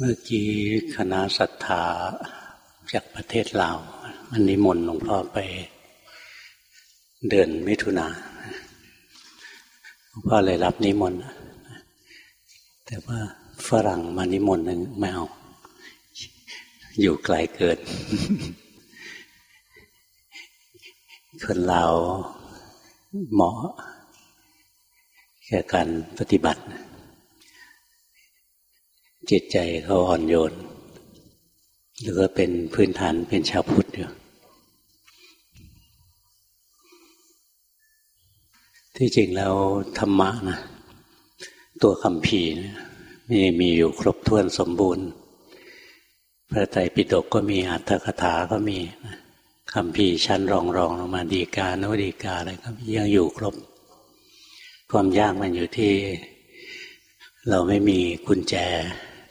เมื่อกี้คณะศรัทธาจากประเทศลาวมันนิมนต์หลวงพ่อไปเดือนมิถุนาหลวงพ่อเลยรับนิมนต์แต่ว่าฝรั่งมานิมนต์นึงไม่เอา อยู่ไกลเกิน คนลาวเหมาะแก่การปฏิบัติ จิตใจเขาอ่อนโยนหรือว่าเป็นพื้นฐานเป็นชาวพุทธอยู่ที่จริงแล้วธรรมะนะตัวคำพีนะมีมีอยู่ครบถ้วนสมบูรณ์ พระไตรปิฎกก็มีอัตถกถาก็มีคำพีชั้นรองรองลงมาดีกาโนดีกาอะไรก็ยังอยู่ครบ ความยากมันอยู่ที่ เราไม่มีกุญแจ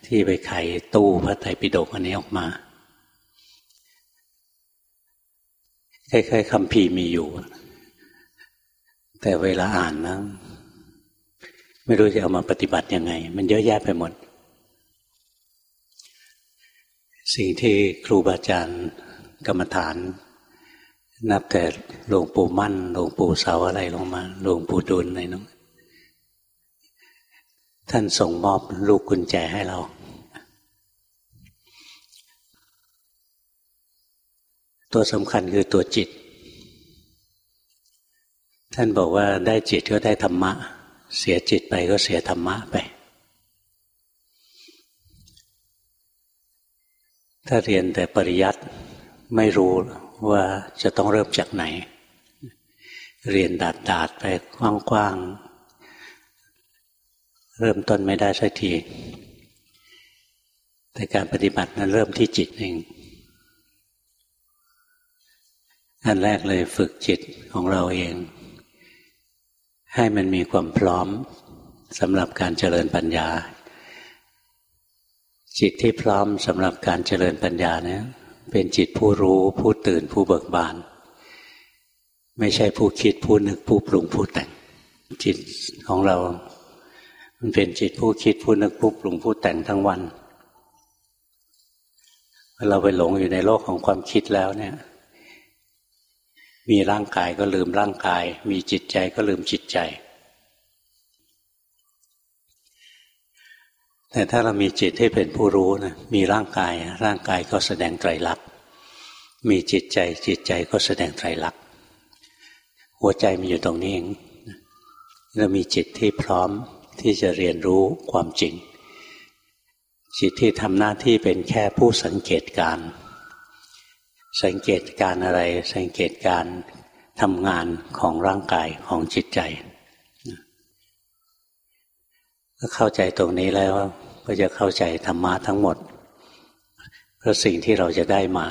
ที่ไปไขตู้พระไตรปิฎกอันนี้ออกมาคล้ายๆคำพีมีอยู่ แต่เวลาอ่านนะ ไม่รู้จะเอามาปฏิบัติยังไง มันเยอะแยะไปหมด สิ่งที่ครูบาอาจารย์กรรมฐาน นับแต่หลวงปู่มั่นหลวงปู่เสาอะไรลงมาหลวงปู่ดุลอะไรน้องท่านส่งมอบลูกกุญแจให้เรา ตัวสำคัญคือตัวจิต ท่านบอกว่าได้จิตก็ได้ธรรมะ เสียจิตไปก็เสียธรรมะไป ถ้าเรียนแต่ปริยัติไม่รู้ว่าจะต้องเริ่มจากไหน เรียนดาดดาดไปกว้างๆ เริ่มต้นไม่ได้สักที แต่การปฏิบัตินั้นเริ่มที่จิตเอง อันแรกเลยฝึกจิตของเราเอง ให้มันมีความพร้อมสำหรับการเจริญปัญญา จิตที่พร้อมสำหรับการเจริญปัญญาเนี่ยเป็นจิตผู้รู้ผู้ตื่นผู้เบิกบาน ไม่ใช่ผู้คิดผู้นึกผู้ปรุงผู้แต่ง จิตของเรา มันเป็นจิตผู้คิดผู้นึกผู้ปรุงผู้แต่งทั้งวันเราไปหลงอยู่ในโลกของความคิดแล้วเนี่ย มีร่างกายก็ลืมร่างกาย มีจิตใจก็ลืมจิตใจ แต่ถ้าเรามีจิตที่เป็นผู้รู้นะมีร่างกาย ร่างกายก็แสดงไตรลักษณ์มีจิตใจจิตใจก็แสดงไตรลักษณ์หัวใจมันอยู่ตรงนี้เองเรามีจิตที่พร้อมที่จะเรียนรู้ความจริง จิตที่ทำหน้าที่เป็นแค่ผู้สังเกตการ สังเกตการอะไร สังเกตการทำงานของร่างกายของจิตใจก็เข้าใจตรงนี้แล้วก็จะเข้าใจธรรมะทั้งหมด เพราะสิ่งที่เราจะได้มา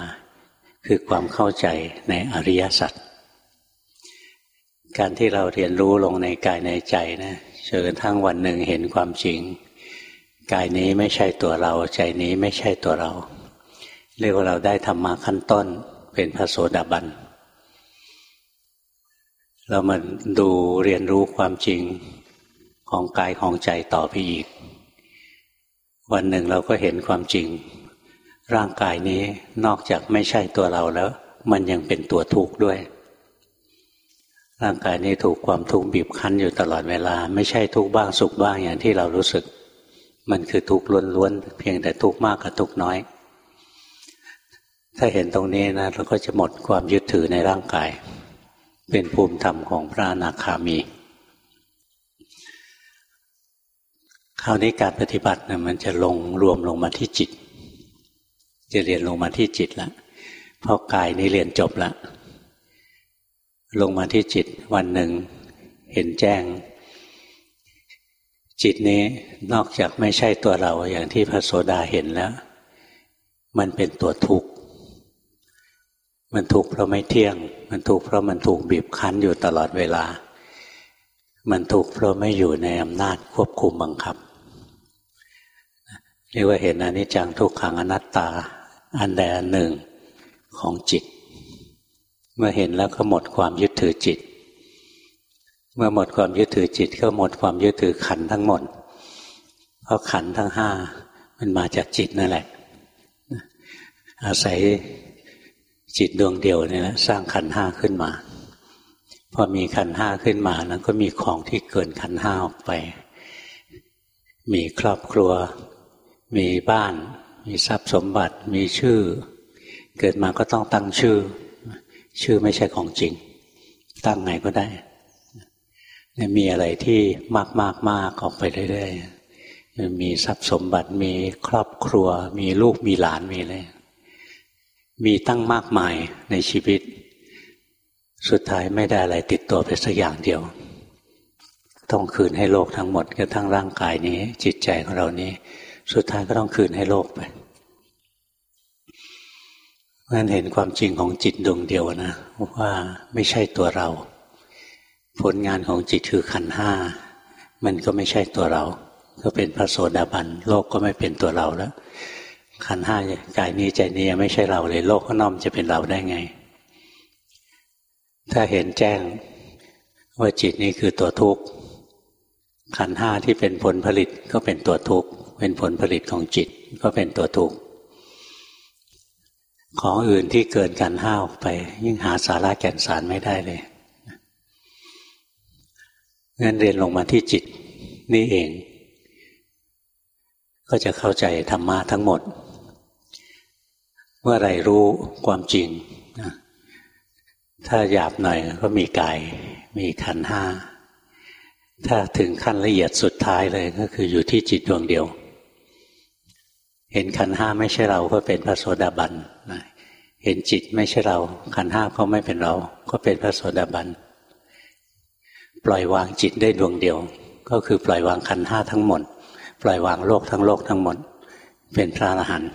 คือความเข้าใจในอริยสัจการที่เราเรียนรู้ลงในกายในใจนะจนกระทั่งวันหนึ่งเห็นความจริง กายนี้ไม่ใช่ตัวเรา ใจนี้ไม่ใช่ตัวเรา เรียกว่าเราได้ธรรมะขั้นต้นเป็นพระโสดาบัน เรามาดูเรียนรู้ความจริงของกายของใจต่อไปอีก วันหนึ่งเราก็เห็นความจริง ร่างกายนี้นอกจากไม่ใช่ตัวเราแล้ว มันยังเป็นตัวทุกข์ด้วย ร่างกายนี้ถูกความทุกข์บีบคั้นอยู่ตลอดเวลา ไม่ใช่ทุกข์บ้างสุขบ้างอย่างที่เรารู้สึก มันคือทุกข์ล้วนๆเพียงแต่ทุกข์มากกับทุกข์น้อย ถ้าเห็นตรงนี้นะเราก็จะหมดความยึดถือในร่างกาย เป็นภูมิธรรมของพระอนาคามี คราวนี้การปฏิบัตินะมันจะลงรวมลงมาที่จิต จะเรียนลงมาที่จิตแล้วเพราะกายนี้เรียนจบแล้วลงมาที่จิตวันหนึ่งเห็นแจ้ง จิตนี้นอกจากไม่ใช่ตัวเราอย่างที่พระโสดาเห็นแล้ว มันเป็นตัวทุกข์ มันทุกข์เพราะไม่เที่ยง มันทุกข์เพราะมันถูกบีบคั้นอยู่ตลอดเวลา มันทุกข์เพราะไม่อยู่ในอำนาจควบคุมบังคับเรียกว่าเห็นอนิจจังทุกขังอนัตตา อันใดอันหนึ่งของจิต เมื่อเห็นแล้วก็หมดความยึดถือจิต เมื่อหมดความยึดถือจิต ก็หมดความยึดถือขันทั้งหมด เพราะขันทั้งห้ามันมาจากจิตนั่นแหละ อาศัย จิตดวงเดียวนี่แหละสร้างขันห้าขึ้นมา พอมีขันห้าขึ้นมานั้นก็มีของที่เกินขันห้าออกไป มีครอบครัว มีบ้าน มีทรัพย์สมบัติ มีชื่อ เกิดมาก็ต้องตั้งชื่อ ชื่อไม่ใช่ของจริง ตั้งไงก็ได้เนี่ยมีอะไรที่มากมากมากออกไปเรื่อยๆมีทรัพย์สมบัติ มีครอบครัว มีลูกมีหลานมีอะไร มีตั้งมากมายในชีวิต สุดท้ายไม่ได้อะไรติดตัวไปสักอย่างเดียว ต้องคืนให้โลกทั้งหมดกระทั่งร่างกายนี้ จิตใจของเรานี้ สุดท้ายก็ต้องคืนให้โลกไปเพราะฉะนั้นเห็นความจริงของจิตดวงเดียวนะว่าไม่ใช่ตัวเรา ผลงานของจิตคือขันห้า มันก็ไม่ใช่ตัวเรา ก็เป็นพระโสดาบันโลกก็ไม่เป็นตัวเราแล้ว ขันห้ากายนี้ใจนี้ไม่ใช่เราเลยโลกข้างนอกจะเป็นเราได้ไง ถ้าเห็นแจ้งว่าจิตนี้คือตัวทุกข์ขันห้าที่เป็นผลผลิตก็เป็นตัวทุกข์เป็นผลผลิตของจิตก็เป็นตัวทุกข์ของอื่นที่เกินกันห้าออกไป ยิ่งหาสาระแก่นสารไม่ได้เลยงั้นเรียนลงมาที่จิตนี่เอง ก็จะเข้าใจธรรมะทั้งหมด มื่อไรรู้ความจริง ถ้าหยาบหน่อยก็มีกาย มีขันห้า ถ้าถึงขั้นละเอียดสุดท้ายเลยก็คืออยู่ที่จิตดวงเดียว เห็นขันห้าไม่ใช่เราก็เป็นพระโสดาบันเห็นจิตไม่ใช่เรา ขันห้าก็ไม่เป็นเรา ก็เป็นพระโสดาบัน ปล่อยวางจิตได้ดวงเดียว ก็คือปล่อยวางขันห้าทั้งหมด ปล่อยวางโลกทั้งโลกทั้งหมด เป็นพระอรหันต์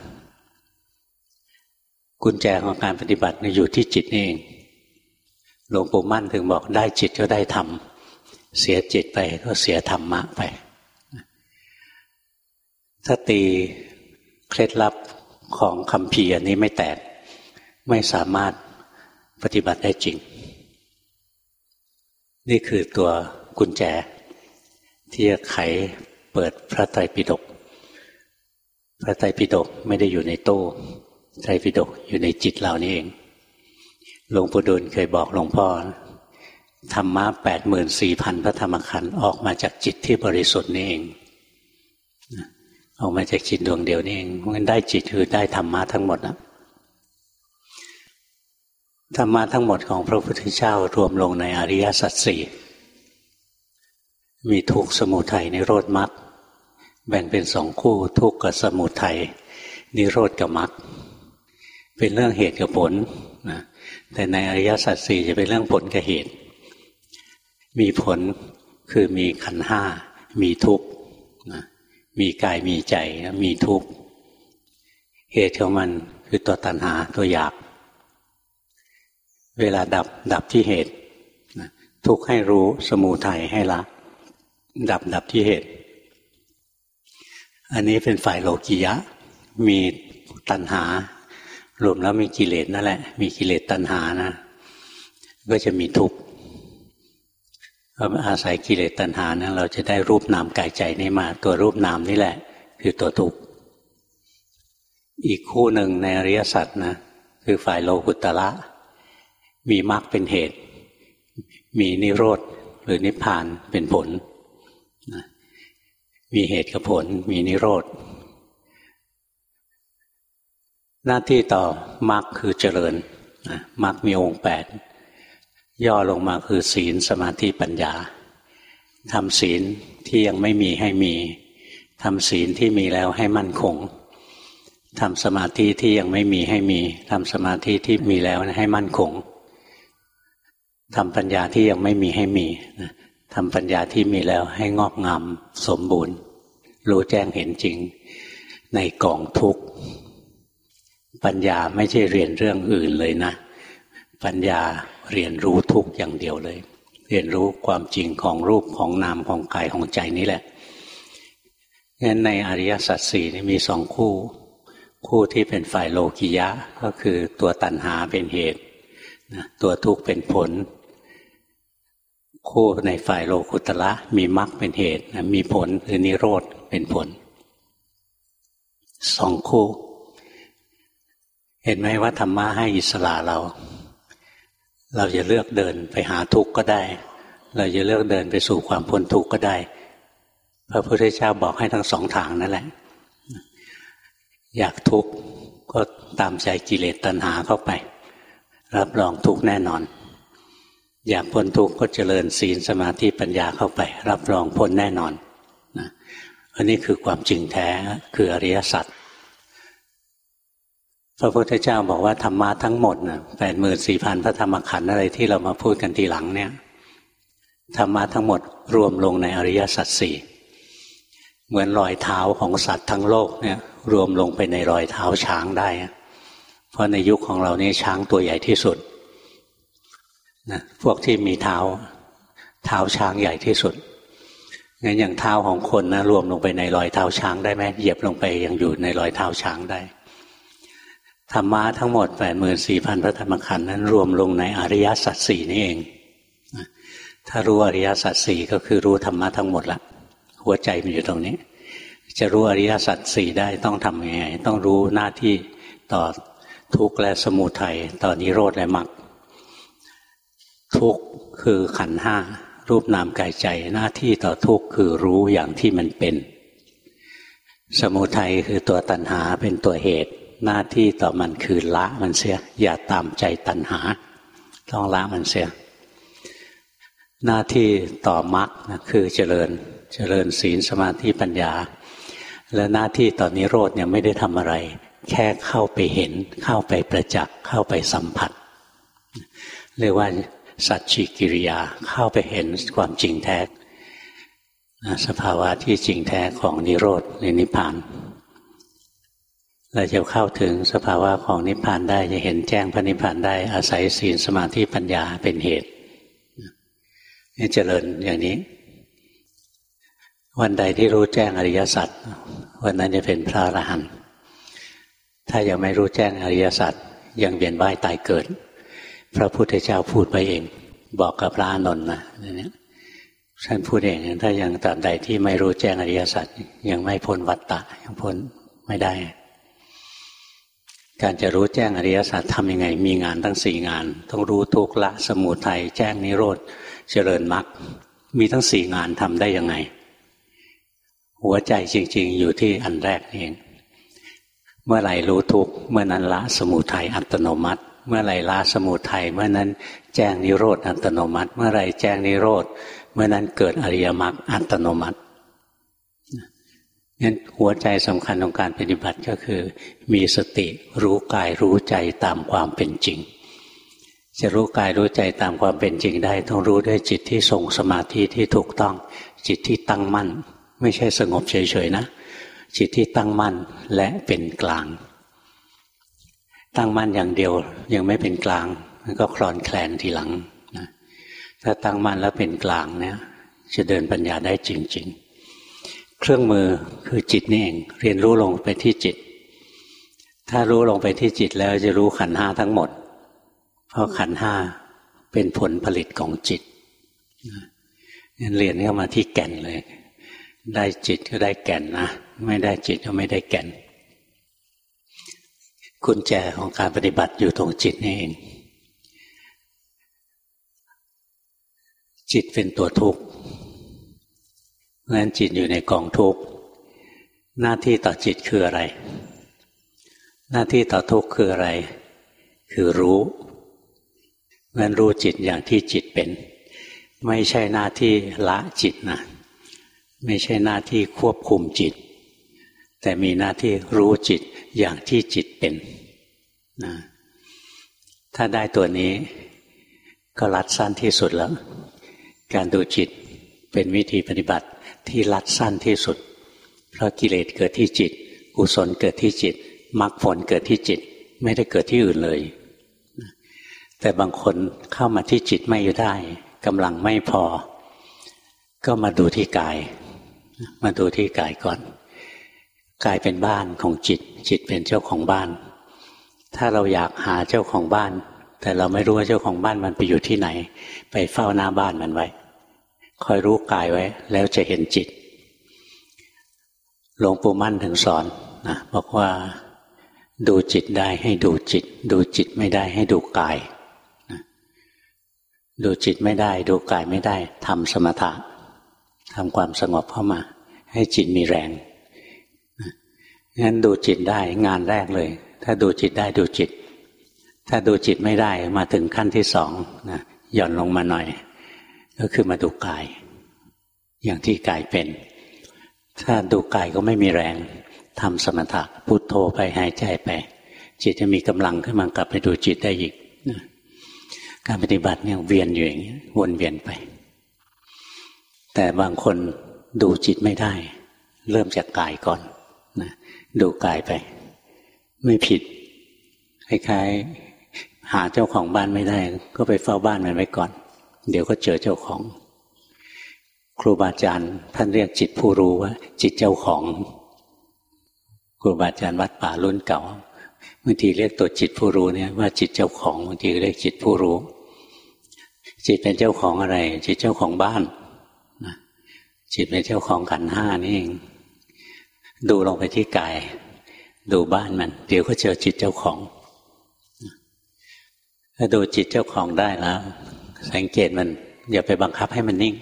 กุญแจของการปฏิบัติอยู่ที่จิตนี่เองหลวงปู่มั่นถึงบอกได้จิตก็ได้ธรรมเสียจิตไปก็เสียธรรมะไปถ้าตีเคล็ดลับของคำพีอันนี้ไม่แตก ไม่สามารถปฏิบัติได้จริง นี่คือตัวกุญแจ ที่จะไขเปิดพระไตรปิฎกพระไตรปิฎกไม่ได้อยู่ในตู้ ไตรปิฎกอยู่ในจิตเรานี่เองหลวงปู่ดูลเคยบอกหลวงพ่อธรรมะแปดหมื่นสี่พันพระธรรมขันธ์ออกมาจากจิตที่บริสุทธิ์นี่เองออกมาจากจิตดวงเดียวนี่เองมันได้จิตคือได้ธรรมะทั้งหมดนะธรรมะทั้งหมดของพระพุทธเจ้ารวมลงในอริยสัจสี่มีทุกสมุทัยในโรดมรรคแบ่งเป็นสองคู่ทุกข์กับสมุทัยนิโรธกับมรรค เป็นเรื่องเหตุกับผลนะแต่ในอริยสัจสี่จะเป็นเรื่องผลกับเหตุ มีผลคือมีขันห้า มีทุกข์นะมีกายมีใจมีทุกข์เหตุของมันคือตัวตัณหาตัวอยาก เวลาดับดับที่เหตุทุกข์ให้รู้สมูทัยให้ละดับดับที่เหตุ อันนี้เป็นฝ่ายโลกิยะ มีตัณหา รวมแล้วมีกิเลสนั่นแหละ มีกิเลสตัณหานะ ก็จะมีทุกข์อาศัยกิเลสตัณหานะเราจะได้รูปนามกายใจนี้มา ตัวรูปนามนี่แหละ คือตัวทุกข์อีกคู่หนึ่งในอริยสัจนะคือฝ่ายโลกุตละ มีมรรคเป็นเหตุ มีนิโรธหรือนิพพานเป็นผล มีเหตุกับผล มีนิโรธ หน้าที่ต่อมรรคคือเจริญมรรคมีองค์แปดย่อลงมาคือศีลสมาธิปัญญาทำศีลที่ยังไม่มีให้มีทำศีลที่มีแล้วให้มั่นคงทำสมาธิที่ยังไม่มีให้มีทำสมาธิที่มีแล้วให้มั่นคงทำปัญญาที่ยังไม่มีให้มีทำปัญญาที่มีแล้วให้งอกงามสมบูรณ์ รู้แจ้งเห็นจริง ในกองทุกข์ ปัญญาไม่ใช่เรียนเรื่องอื่นเลยนะ ปัญญาเรียนรู้ทุกอย่างเดียวเลย เรียนรู้ความจริงของรูปของนามของกายของใจนี้แหละงั้นในอริยสัจสี่นี่มีสองคู่ คู่ที่เป็นฝ่ายโลกิยะก็คือตัวตัณหาเป็นเหตุตัวทุกข์เป็นผล คู่ในฝ่ายโลกุตละมีมรรคเป็นเหตุมีผลคือนิโรธเป็นผลสองคู่ เห็นไหมว่าธรรมะให้อิสระเรา เราจะเลือกเดินไปหาทุกข์ก็ได้ เราจะเลือกเดินไปสู่ความพ้นทุกข์ก็ได้ พระพุทธเจ้าบอกให้ทั้งสองทางนั่นแหละ อยากทุกข์ก็ตามใจกิเลสตัณหาเข้าไป รับรองทุกข์แน่นอน อยากพ้นทุกข์ก็เจริญศีลสมาธิปัญญาเข้าไป รับรองพ้นแน่นอนนะอันนี้คือความจริงแท้คืออริยสัจ พระพุทธเจ้าบอกว่าธรรมะทั้งหมดนะแปดหมื่นสี่พันพระธรรมขันธ์อะไรที่เรามาพูดกันทีหลังเนี่ยธรรมะทั้งหมดรวมลงในอริยสัจสี่เหมือนรอยเท้าของสัตว์ทั้งโลกเนี่ยรวมลงไปในรอยเท้าช้างได้ เพราะในยุคของเรานี่ช้างตัวใหญ่ที่สุดนะพวกที่มีเท้า เท้าช้างใหญ่ที่สุดงั้นอย่างเท้าของคนนะรวมลงไปในรอยเท้าช้างได้ไหมเหยียบลงไปยังอยู่ในรอยเท้าช้างได้ ธรรมะทั้งหมดแปดหมื่นสี่พันพระธรรมขันธ์นั้นรวมลงในอริยสัจสี่นี่เองถ้ารู้อริยสัจสี่ก็คือรู้ธรรมะทั้งหมดละหัวใจมันอยู่ตรงนี้ จะรู้อริยสัจสี่ได้ต้องทำยังไง ต้องรู้หน้าที่ต่อทุกข์และสมุทัยต่อนิโรธและมรรคทุกข์คือขันห้ารูปนามกายใจหน้าที่ต่อทุกข์คือรู้อย่างที่มันเป็น สมุทัยคือตัวตัณหาเป็นตัวเหตุ หน้าที่ต่อมันคือละมันเสีย อย่าตามใจตัณหา ต้องละมันเสีย หน้าที่ต่อมรรคคือเจริญ เจริญศีลสมาธิปัญญา และหน้าที่ต่อนนิโรธเนี่ยไม่ได้ทำอะไร แค่เข้าไปเห็น เข้าไปประจักษ์เข้าไปสัมผัส เรียกว่าสัจฉิกิริยาเข้าไปเห็นความจริงแท้สภาวะที่จริงแท้ของนิโรธในนิพพาน เราจะเข้าถึงสภาวะของนิพพานได้จะเห็นแจ้งพระนิพพานได้อาศัยศีลสมาธิปัญญาเป็นเหตุนี่เจริญอย่างนี้ วันใดที่รู้แจ้งอริยสัจวันนั้นจะเป็นพระอรหันต์ถ้ายังไม่รู้แจ้งอริยสัจยังเวียนว่ายตายเกิด พระพุทธเจ้าพูดไปเอง บอกกับพระอานนท์นะนี่ท่านพูดเองถ้ายังตราบใดที่ไม่รู้แจ้งอริยสัจยังไม่พ้นวัฏฏะยังพ้นไม่ได้ การจะรู้แจ้งอริยสัจทำยังไง มีงานทั้งสี่งาน ต้องรู้ทุกละสมุทัยแจ้งนิโรธเจริญมรรคมีทั้งสี่งานทำได้ยังไง หัวใจจริง ๆ อยู่ที่อันแรกเอง เมื่อไหร่รู้ทุกเมื่อนั้นละสมุทัยอัตโนมัติ เมื่อไหร่ละสมุทัยเมื่อนั้นแจ้งนิโรธอัตโนมัติ เมื่อไหร่แจ้งนิโรธเมื่อนั้นเกิดอริยมรรคอัตโนมัติ งั้นหัวใจสำคัญของการปฏิบัติก็คือ มีสติรู้กายรู้ใจตามความเป็นจริง จะรู้กายรู้ใจตามความเป็นจริงได้ ต้องรู้ด้วยจิตที่ทรงสมาธิที่ถูกต้อง จิตที่ตั้งมั่น ไม่ใช่สงบเฉยๆนะ จิตที่ตั้งมั่นและเป็นกลาง ตั้งมั่นอย่างเดียวยังไม่เป็นกลางมันก็คลอนแคลนทีหลังนะถ้าตั้งมั่นแล้วเป็นกลางเนี่ยจะเดินปัญญาได้จริง ๆ เครื่องมือคือจิตนี่เองเรียนรู้ลงไปที่จิต ถ้ารู้ลงไปที่จิตแล้วจะรู้ขันห้าทั้งหมด เพราะขันห้าเป็นผลผลิตของจิตเรียนเข้ามาที่แก่นเลย ได้จิตก็ได้แก่นนะไม่ได้จิตก็ไม่ได้แก่นกุญแจของการปฏิบัติอยู่ตรงจิตนี่เอง จิตเป็นตัวทุกข์ เพราะฉะนั้นจิตอยู่ในกองทุกข์หน้าที่ต่อจิตคืออะไร หน้าที่ต่อทุกข์คืออะไร คือรู้เพราะนั้นรู้จิตอย่างที่จิตเป็น ไม่ใช่หน้าที่ละจิตนะไม่ใช่หน้าที่ควบคุมจิต แต่มีหน้าที่รู้จิตอย่างที่จิตเป็นนะถ้าได้ตัวนี้ก็รัดสั้นที่สุดแล้ว การดูจิตเป็นวิธีปฏิบัติ ที่รัดสั้นที่สุด เพราะกิเลสเกิดที่จิต กุศลเกิดที่จิตมรรคผลเกิดที่จิต ไม่ได้เกิดที่อื่นเลย แต่บางคนเข้ามาที่จิตไม่ได้กำลังไม่พอ ก็มาดูที่กาย มาดูที่กายก่อนกายเป็นบ้านของจิต จิตเป็นเจ้าของบ้าน ถ้าเราอยากหาเจ้าของบ้าน แต่เราไม่รู้ว่าเจ้าของบ้านมันไปอยู่ที่ไหน ไปเฝ้าหน้าบ้านมันไว้ คอยรู้กายไว้ แล้วจะเห็นจิต หลวงปู่มั่นถึงสอนนะบอกว่าดูจิตได้ให้ดูจิต ดูจิตไม่ได้ให้ดูกายนะดูจิตไม่ได้ ดูกายไม่ได้ทำสมถะทำความสงบเข้ามา ให้จิตมีแรงงั้นดูจิตได้งานแรกเลย ถ้าดูจิตได้ดูจิต ถ้าดูจิตไม่ได้มาถึงขั้นที่สองนะหย่อนลงมาหน่อย ก็คือมาดูกาย อย่างที่กายเป็น ถ้าดูกายก็ไม่มีแรงทำสมถะพุโทโธไปหายใจไป จิตจะมีกำลังขึ้นมากลับไปดูจิตได้อีกการปฏิบัติเนี่ยเวียนอยู่อย่างนี้วนเวียนไป แต่บางคนดูจิตไม่ได้ เริ่มจากกายก่อนนะดูกายไป ไม่ผิดคล้ายๆหาเจ้าของบ้านไม่ได้ ก็ไปเฝ้าบ้านมันไว้ก่อน เดี๋ยวก็เจอเจ้าของ ครูบาอาจารย์ท่านเรียกจิตผู้รู้ว่า จิตเจ้าของ ครูบาอาจารย์วัดป่ารุ่นเก่าบางทีเรียกตัวจิตผู้รู้เนี่ยว่าจิตเจ้าของบางทีเรียกจิตผู้รู้ จิตเป็นเจ้าของอะไร จิตเจ้าของบ้านจิตเป็นเจ้าของขันห้านี่เอง ดูลงไปที่กาย ดูบ้านมัน เดี๋ยวก็เจอจิตเจ้าของ ถ้าดูจิตเจ้าของได้แล้ว สังเกตมันอย่าไปบังคับให้มันนิ่ง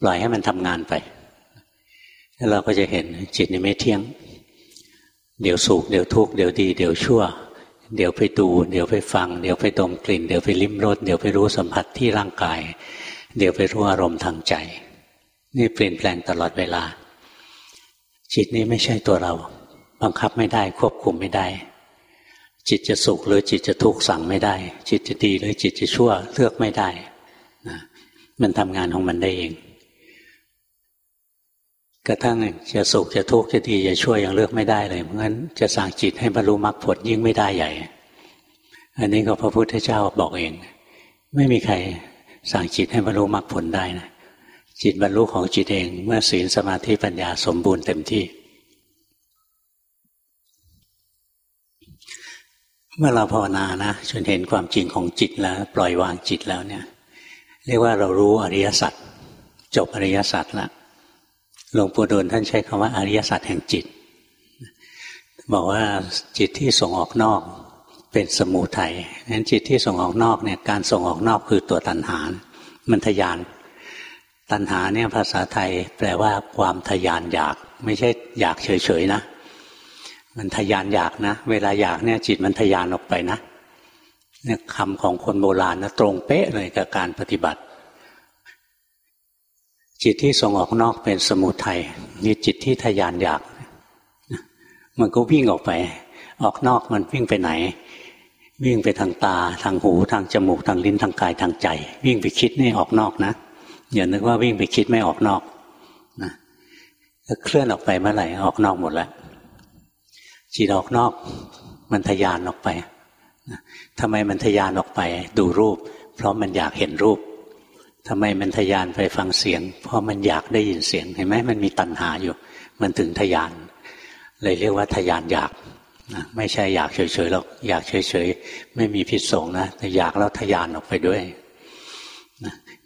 ปล่อยให้มันทำงานไปแล้วเราก็จะเห็นจิตนี่ไม่เที่ยง เดี๋ยวสุขเดี๋ยวทุกข์เดี๋ยวดี เดี๋ยวชั่ว เดี๋ยวไปดู เดี๋ยวไปฟัง เดี๋ยวไปดมกลิ่น เดี๋ยวไปลิ้มรสเดี๋ยวไปรู้สัมผัสที่ร่างกาย เดี๋ยวไปรู้อารมณ์ทางใจ นี่เปลี่ยนแปลงตลอดเวลา จิตนี้ไม่ใช่ตัวเรา บังคับไม่ได้ควบคุมไม่ได้ จิตจะสุขหรือจิตจะทุกข์สั่งไม่ได้ จิตจะดีหรือจิตจะชั่วเลือกไม่ได้นะมันทำงานของมันได้เอง กระทั่งจะสุขจะทุกข์จะดีจะชั่วยังเลือกไม่ได้เลยเพราะงั้นจะสั่งจิตให้บรรลุมรรคผลยิ่งไม่ได้ใหญ่ อันนี้ก็พระพุทธเจ้าบอกเอง ไม่มีใครสั่งจิตให้บรรลุมรรคผลได้นะจิตบรรลุของจิตเองเมื่อศีลสมาธิปัญญาสมบูรณ์เต็มที่ เมื่อเราภาวนานะจนเห็นความจริงของจิตแล้ว ปล่อยวางจิตแล้วเนี่ย เรียกว่าเรารู้อริยสัจจบอริยสัจละหลวงปู่ดูลท่านใช้คำว่าอริยสัจแห่งจิต บอกว่าจิตที่ส่งออกนอกเป็นสมูทัยนั้นจิตที่ส่งออกนอกเนี่ยการส่งออกนอกคือตัวตัณหา มันทยาน ตัณหาเนี่ยภาษาไทยแปลว่าความทยานอยาก ไม่ใช่อยากเฉยๆนะ มันทยานอยากนะ เวลาอยากเนี่ย จิตมันทยานออกไปนะเนี่ยคำของคนโบราณนะตรงเป๊ะเลยกับการปฏิบัติ จิตที่ส่งออกนอกเป็นสมุทัยนี่จิตที่ทยานอยาก มันก็วิ่งออกไป ออกนอกมันวิ่งไปไหน วิ่งไปทางตา ทางหูทางจมูก ทางลิ้นทางกายทางใจ วิ่งไปคิดนี่ออกนอกนะอย่านึกว่าวิ่งไปคิดไม่ออกนอกนะเคลื่อนออกไปเมื่อไหร่ออกนอกหมดแล้ว จิตออกนอก มันทยานออกไปทำไมมันทยานออกไปดูรูป เพราะมันอยากเห็นรูปทำไมมันทยานไปฟังเสียง เพราะมันอยากได้ยินเสียงเห็นไหมมันมีตัณหาอยู่ มันถึงทยาน เลยเรียกว่าทยานอยากไม่ใช่อยากเฉยๆหรอกอยากเฉยๆไม่มีพิษสงนะแต่อยากแล้วทยานออกไปด้วย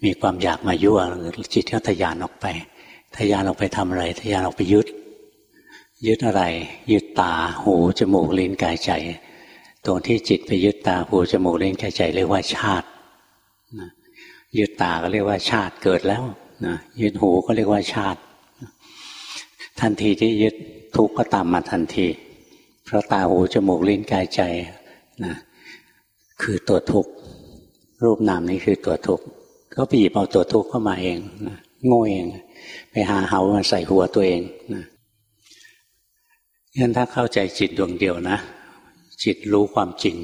มีความอยากมายั่วจิตก็ทยานออกไป ทยานออกไปทำอะไร ทยานออกไปยึด ยึดอะไร ยึดตา หู จมูก ลิ้น กาย ใจ ตรงที่จิตไปยึดตา หู จมูก ลิ้น กาย ใจ เรียกว่าชาติยึดตาก็เรียกว่าชาติเกิดแล้วนะยึดหูก็เรียกว่าชาติ ทันทีที่ยึดทุกข์ก็ตามมาทันที เพราะตา หู จมูก ลิ้น กาย ใจนะคือตัวทุกข์ รูปนามนี้คือตัวทุกข์ ก็ไปหยิบเอาตัวทุกข์เข้ามาเองนะโง่เอง ไปหาเหามาใส่หัวตัวเองนะ งั้นถ้าเข้าใจจิตดวงเดียวนะ จิตรู้ความจริง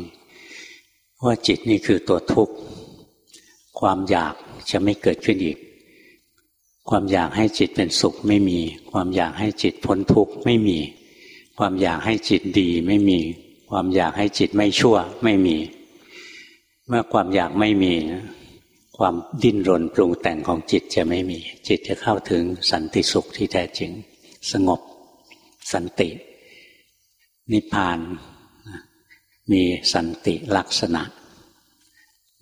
ว่าจิตนี่คือตัวทุกข์ ความอยากจะไม่เกิดขึ้นอีก ความอยากให้จิตเป็นสุขไม่มี ความอยากให้จิตพ้นทุกข์ไม่มี ความอยากให้จิตดีไม่มี ความอยากให้จิตไม่ชั่วไม่มี เมื่อความอยากไม่มีความดิ้นรนปรุงแต่งของจิตจะไม่มี จิตจะเข้าถึงสันติสุขที่แท้จริง สงบสันติ นิพพานมีสันติลักษณะ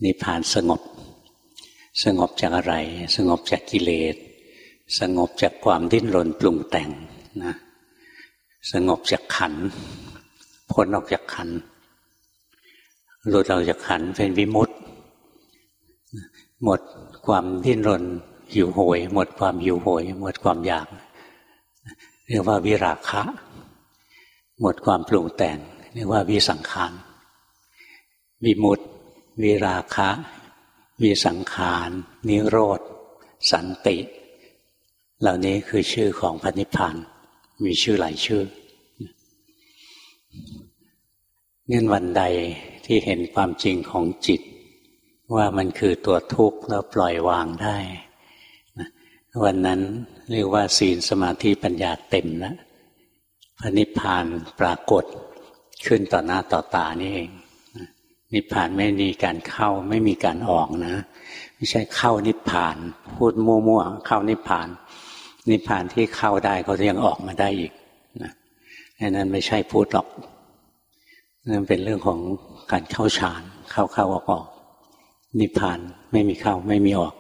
นิพพานสงบ สงบจากอะไร สงบจากกิเลส สงบจากความดิ้นรนปรุงแต่งนะสงบจากขันพ้นออกจากขันหลุดออกจากขันเป็นวิมุตติหมดความดิ้นรนหิวโหย หมดความหิวโหย หมดความอยาก เรียกว่าวิราคะ หมดความปรุงแต่งเรียกว่าวิสังขารวิมุตติวิราคะ วิสังขารนิโรธ สันติ เหล่านี้คือชื่อของพระนิพพานมีชื่อหลายชื่อเงื่อนวันใดที่เห็นความจริงของจิต ว่ามันคือตัวทุกข์แล้วปล่อยวางได้ วันนั้นเรียกว่าศีลสมาธิปัญญาเต็มแล้ว พระนิพพานปรากฏขึ้นต่อหน้าต่อตานี่เองนิพพานไม่มีการเข้าไม่มีการออกนะ ไม่ใช่เข้านิพพาน พูดมั่วๆเข้านิพพาน นิพพานที่เข้าได้เขายังออกมาได้อีกนะนั้นไม่ใช่พูดหรอกนั่นเป็นเรื่องของการเข้าฌานเข้าเข้าออกออกนิพพานไม่มีเข้าไม่มีออก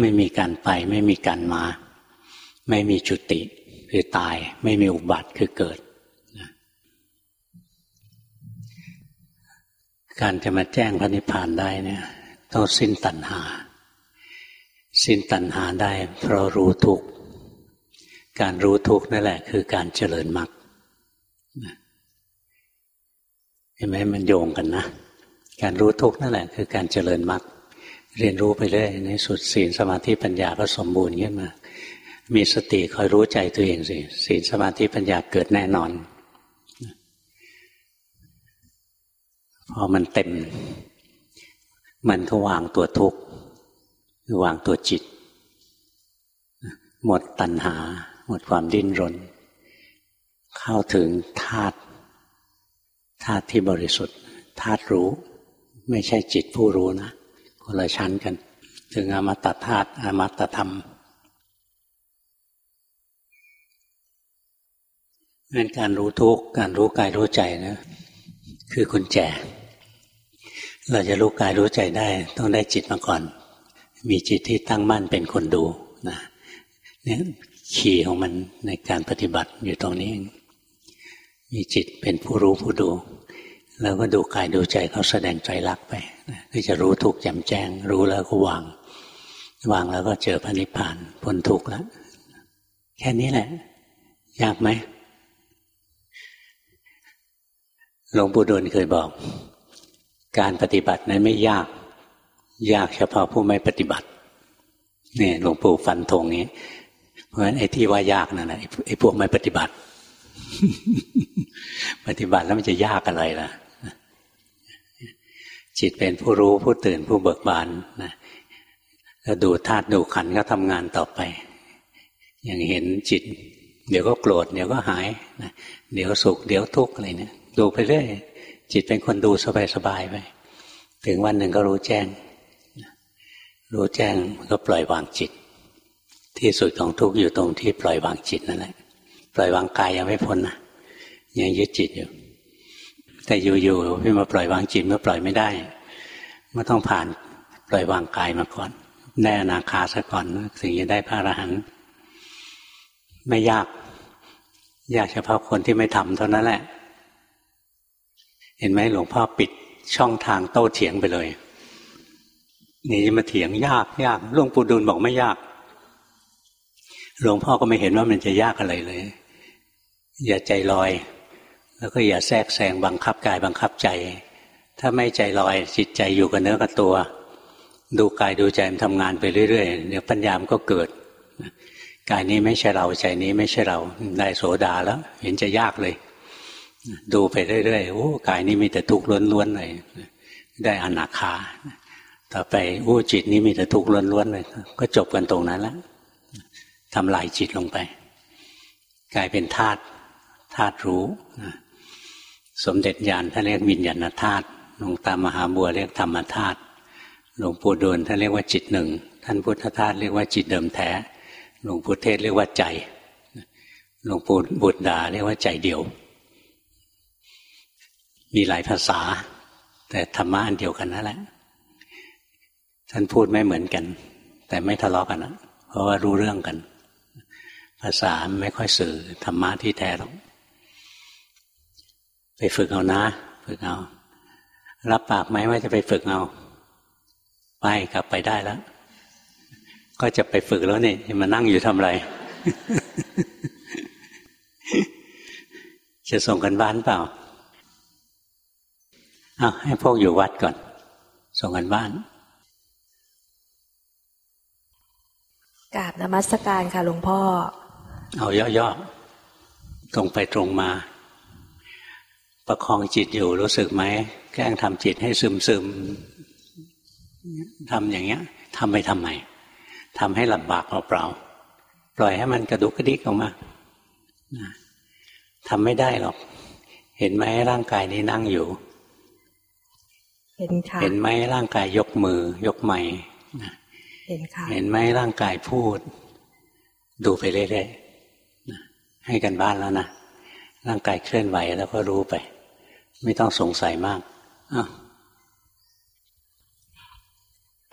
ไม่มีการไป ไม่มีการมา ไม่มีจุติ คือตายไม่มีอุบัติคือเกิด การจะมาแจ้งพระนิพพานได้เนี่ยต้องสิ้นตัณหา สิ้นตัณหาได้ เพราะรู้ทุกการรู้ทุกนั่นแหละ คือการเจริญมรรคเห็นไหมมันโยงกันนะ การรู้ทุกนั่นแหละ คือการเจริญมรรคเรียนรู้ไปเรื่อยในสุดศีลสมาธิปัญญาก็สมบูรณ์ขึ้นมา มีสติคอยรู้ใจตัวเองสิศีลสมาธิปัญญาเกิดแน่นอน พอมันเต็ม มันก็วางตัวทุกข์วางตัวจิต หมดตัณหา หมดความดิ้นรน เข้าถึงธาตุธาตุที่บริสุทธิ์ธาตุรู้ ไม่ใช่จิตผู้รู้นะคนละชั้นกัน ถึงอมตะธาตุอมตะธรรม นั่นการรู้ทุกการรู้กายรู้ใจนะ คือกุญแจ เราจะรู้กายรู้ใจได้ ต้องได้จิตมาก่อน มีจิตที่ตั้งมั่นเป็นคนดูนะเนี่ยขี่ของมันในการปฏิบัติอยู่ตรงนี้ มีจิตเป็นผู้รู้ผู้ดู แล้วก็ดูกายดูใจเขาแสดงใจรักไปก็จะรู้ทุกข์แจ่มแจ้ง รู้แล้วก็วาง วางแล้วก็เจอพระนิพพานพ้นทุกข์แล้ว แค่นี้แหละ ยากไหม หลวงปู่ดูลเคยบอก การปฏิบัตินั้นไม่ยาก ยากเฉพาะผู้ไม่ปฏิบัติเนี่ยหลวงปู่ฟันธงนี้ เพราะฉะนั้นไอ้ที่ว่ายากนั่นแหละไอ้พวกไม่ปฏิบัติ ปฏิบัติแล้วมันจะยากอะไรล่ะ จิตเป็นผู้รู้ผู้ตื่นผู้เบิกบานนะก็ดูธาตุดูขันก็ทำงานต่อไป อย่างเห็นจิต เดี๋ยวก็โกรธเดี๋ยวก็หายเดี๋ยวสุข เดี๋ยวทุกข์อะไรเนี่ย ดูไปเรื่อยจิตเป็นคนดูสบายๆไปถึงวันหนึ่งก็รู้แจ้ง รู้แจ้งก็ปล่อยวางจิต ที่สุดของทุกอยู่ตรงที่ปล่อยวางจิตนั่นแหละปล่อยวางกายยังไม่พ้นนะยังยึดจิตอยู่ แต่อยู่ๆพี่มาปล่อยวางจิตเมื่อปล่อยไม่ได้มันต้องผ่านปล่อยวางกายมาก่อน แน่นาคาซะก่อนถึงจะได้พระอรหันต์ไม่ยาก ยากเฉพาะคนที่ไม่ทำเท่านั้นแหละ เห็นไหมหลวงพ่อปิดช่องทางโต้เถียงไปเลย นี่มาเถียงยากยากหลวงปู่ดูลบอกไม่ยาก หลวงพ่อก็ไม่เห็นว่ามันจะยากอะไรเลย อย่าใจลอย แล้วก็อย่าแทรกแซงบังคับกายบังคับใจ ถ้าไม่ใจลอยจิตใจอยู่กับเนื้อกับตัว ดูกายดูใจมันทำงานไปเรื่อยๆเดี๋ยวปัญญามก็เกิดกายนี้ไม่ใช่เราใจนี้ไม่ใช่เราได้โสดาแล้ว เห็นจะยากเลย ดูไปเรื่อยๆโอ้กายนี้มีแต่ทุกข์ล้วนๆเลยได้อนาคาต่อไปโอ้จิตนี้มีแต่ทุกข์ล้วนๆเลย ก็จบกันตรงนั้นแล้วทำลายจิตลงไป กลายเป็นธาตุธาตุรู้สมเด็จญาณท่านเรียกวิญญาณธาตุหลวงตามหาบัวเรียกธรรมธาตุหลวงปู่ดูลท่านเรียกว่าจิตหนึ่ง ท่านพุทธทาสเรียกว่าจิตเดิมแท้ หลวงปู่เทศเรียกว่าใจ หลวงปู่บุตรดาเรียกว่าใจเดียว มีหลายภาษา แต่ธรรมะอันเดียวกันนั่นแหละ ท่านพูดไม่เหมือนกัน แต่ไม่ทะเลาะกันนะเพราะว่ารู้เรื่องกัน ภาษาไม่ค่อยสื่อธรรมะที่แท้หรอกไปฝึกเอานะ ฝึกเอา รับปากไหมว่าจะไปฝึกเอาไปกลับไปได้แล้ว ก็จะไปฝึกแล้วนี่มานั่งอยู่ทำไร จะส่งกันบ้านเปล่า อาให้พวกอยู่วัดก่อน ส่งกันบ้านกราบนมัสการค่ะหลวงพ่อ เอาย่อๆตรงไปตรงมา ประคองจิตอยู่รู้สึกไหมแกล้งทำจิตให้ซึมซึมทำอย่างเงี้ยทำไปทำไมทำให้ลำบากเปล่าๆปล่อยให้มันกระดุกกระดิกออกมาทำไม่ได้หรอก เห็นไหมร่างกายนี้นั่งอยู่ เห็นค่ะเห็นไหมร่างกายยกมือ ยกไม้เห็นค่ะเห็นไหมร่างกายพูด ดูไปเรื่อยๆให้กันบ้านแล้วนะร่างกายเคลื่อนไหวแล้วก็รู้ไป ไม่ต้องสงสัยมาก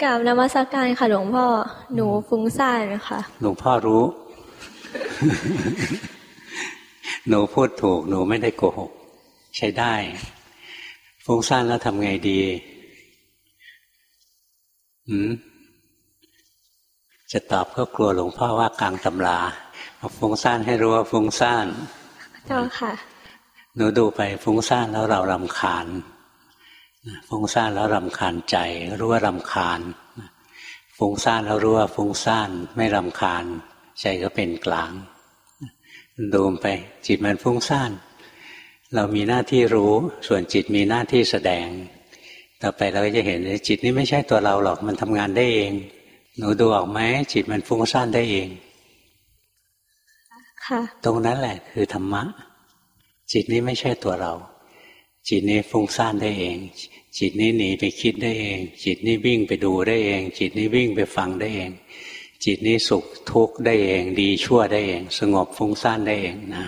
กล่าวนมัสการค่ะหลวงพ่อ หนูฟุ้งซ่านค่ะหลวงพ่อรู้ หนูพูดถูก หนูไม่ได้โกหก ใช้ได้ ฟุ้งซ่านแล้วทำไงดีอืมจะตอบก็กลัวหลวงพ่อว่ากลางตำราฟุ้งซ่านให้รู้ว่าฟุ้งซ่านเจ้าค่ะหนูดูไปฟุ้งซ่านแล้วเรารำคาญฟุ้งซ่านแล้วรำคาญใจ รู้ว่ารำคาญฟุ้งซ่านแล้วรู้ว่าฟุ้งซ่านไม่รำคาญ ใจก็เป็นกลางดูไป จิตมันฟุ้งซ่าน เรามีหน้าที่รู้ส่วนจิตมีหน้าที่แสดง ต่อไปเราก็จะเห็นจิตนี้ไม่ใช่ตัวเราหรอกมันทำงานได้เอง หนูดูออกไหมจิตมันฟุ้งซ่านได้เอง ค่ะ ตรงนั้นแหละ คือธรรมะ จิตนี้ไม่ใช่ตัวเรา จิตนี้ฟุ้งซ่านได้เอง จิตนี้หนีไปคิดได้เอง จิตนี้วิ่งไปดูได้เอง จิตนี้วิ่งไปฟังได้เอง จิตนี้สุขทุกข์ได้เอง ดีชั่วได้เอง สงบฟุ้งซ่านได้เองนะ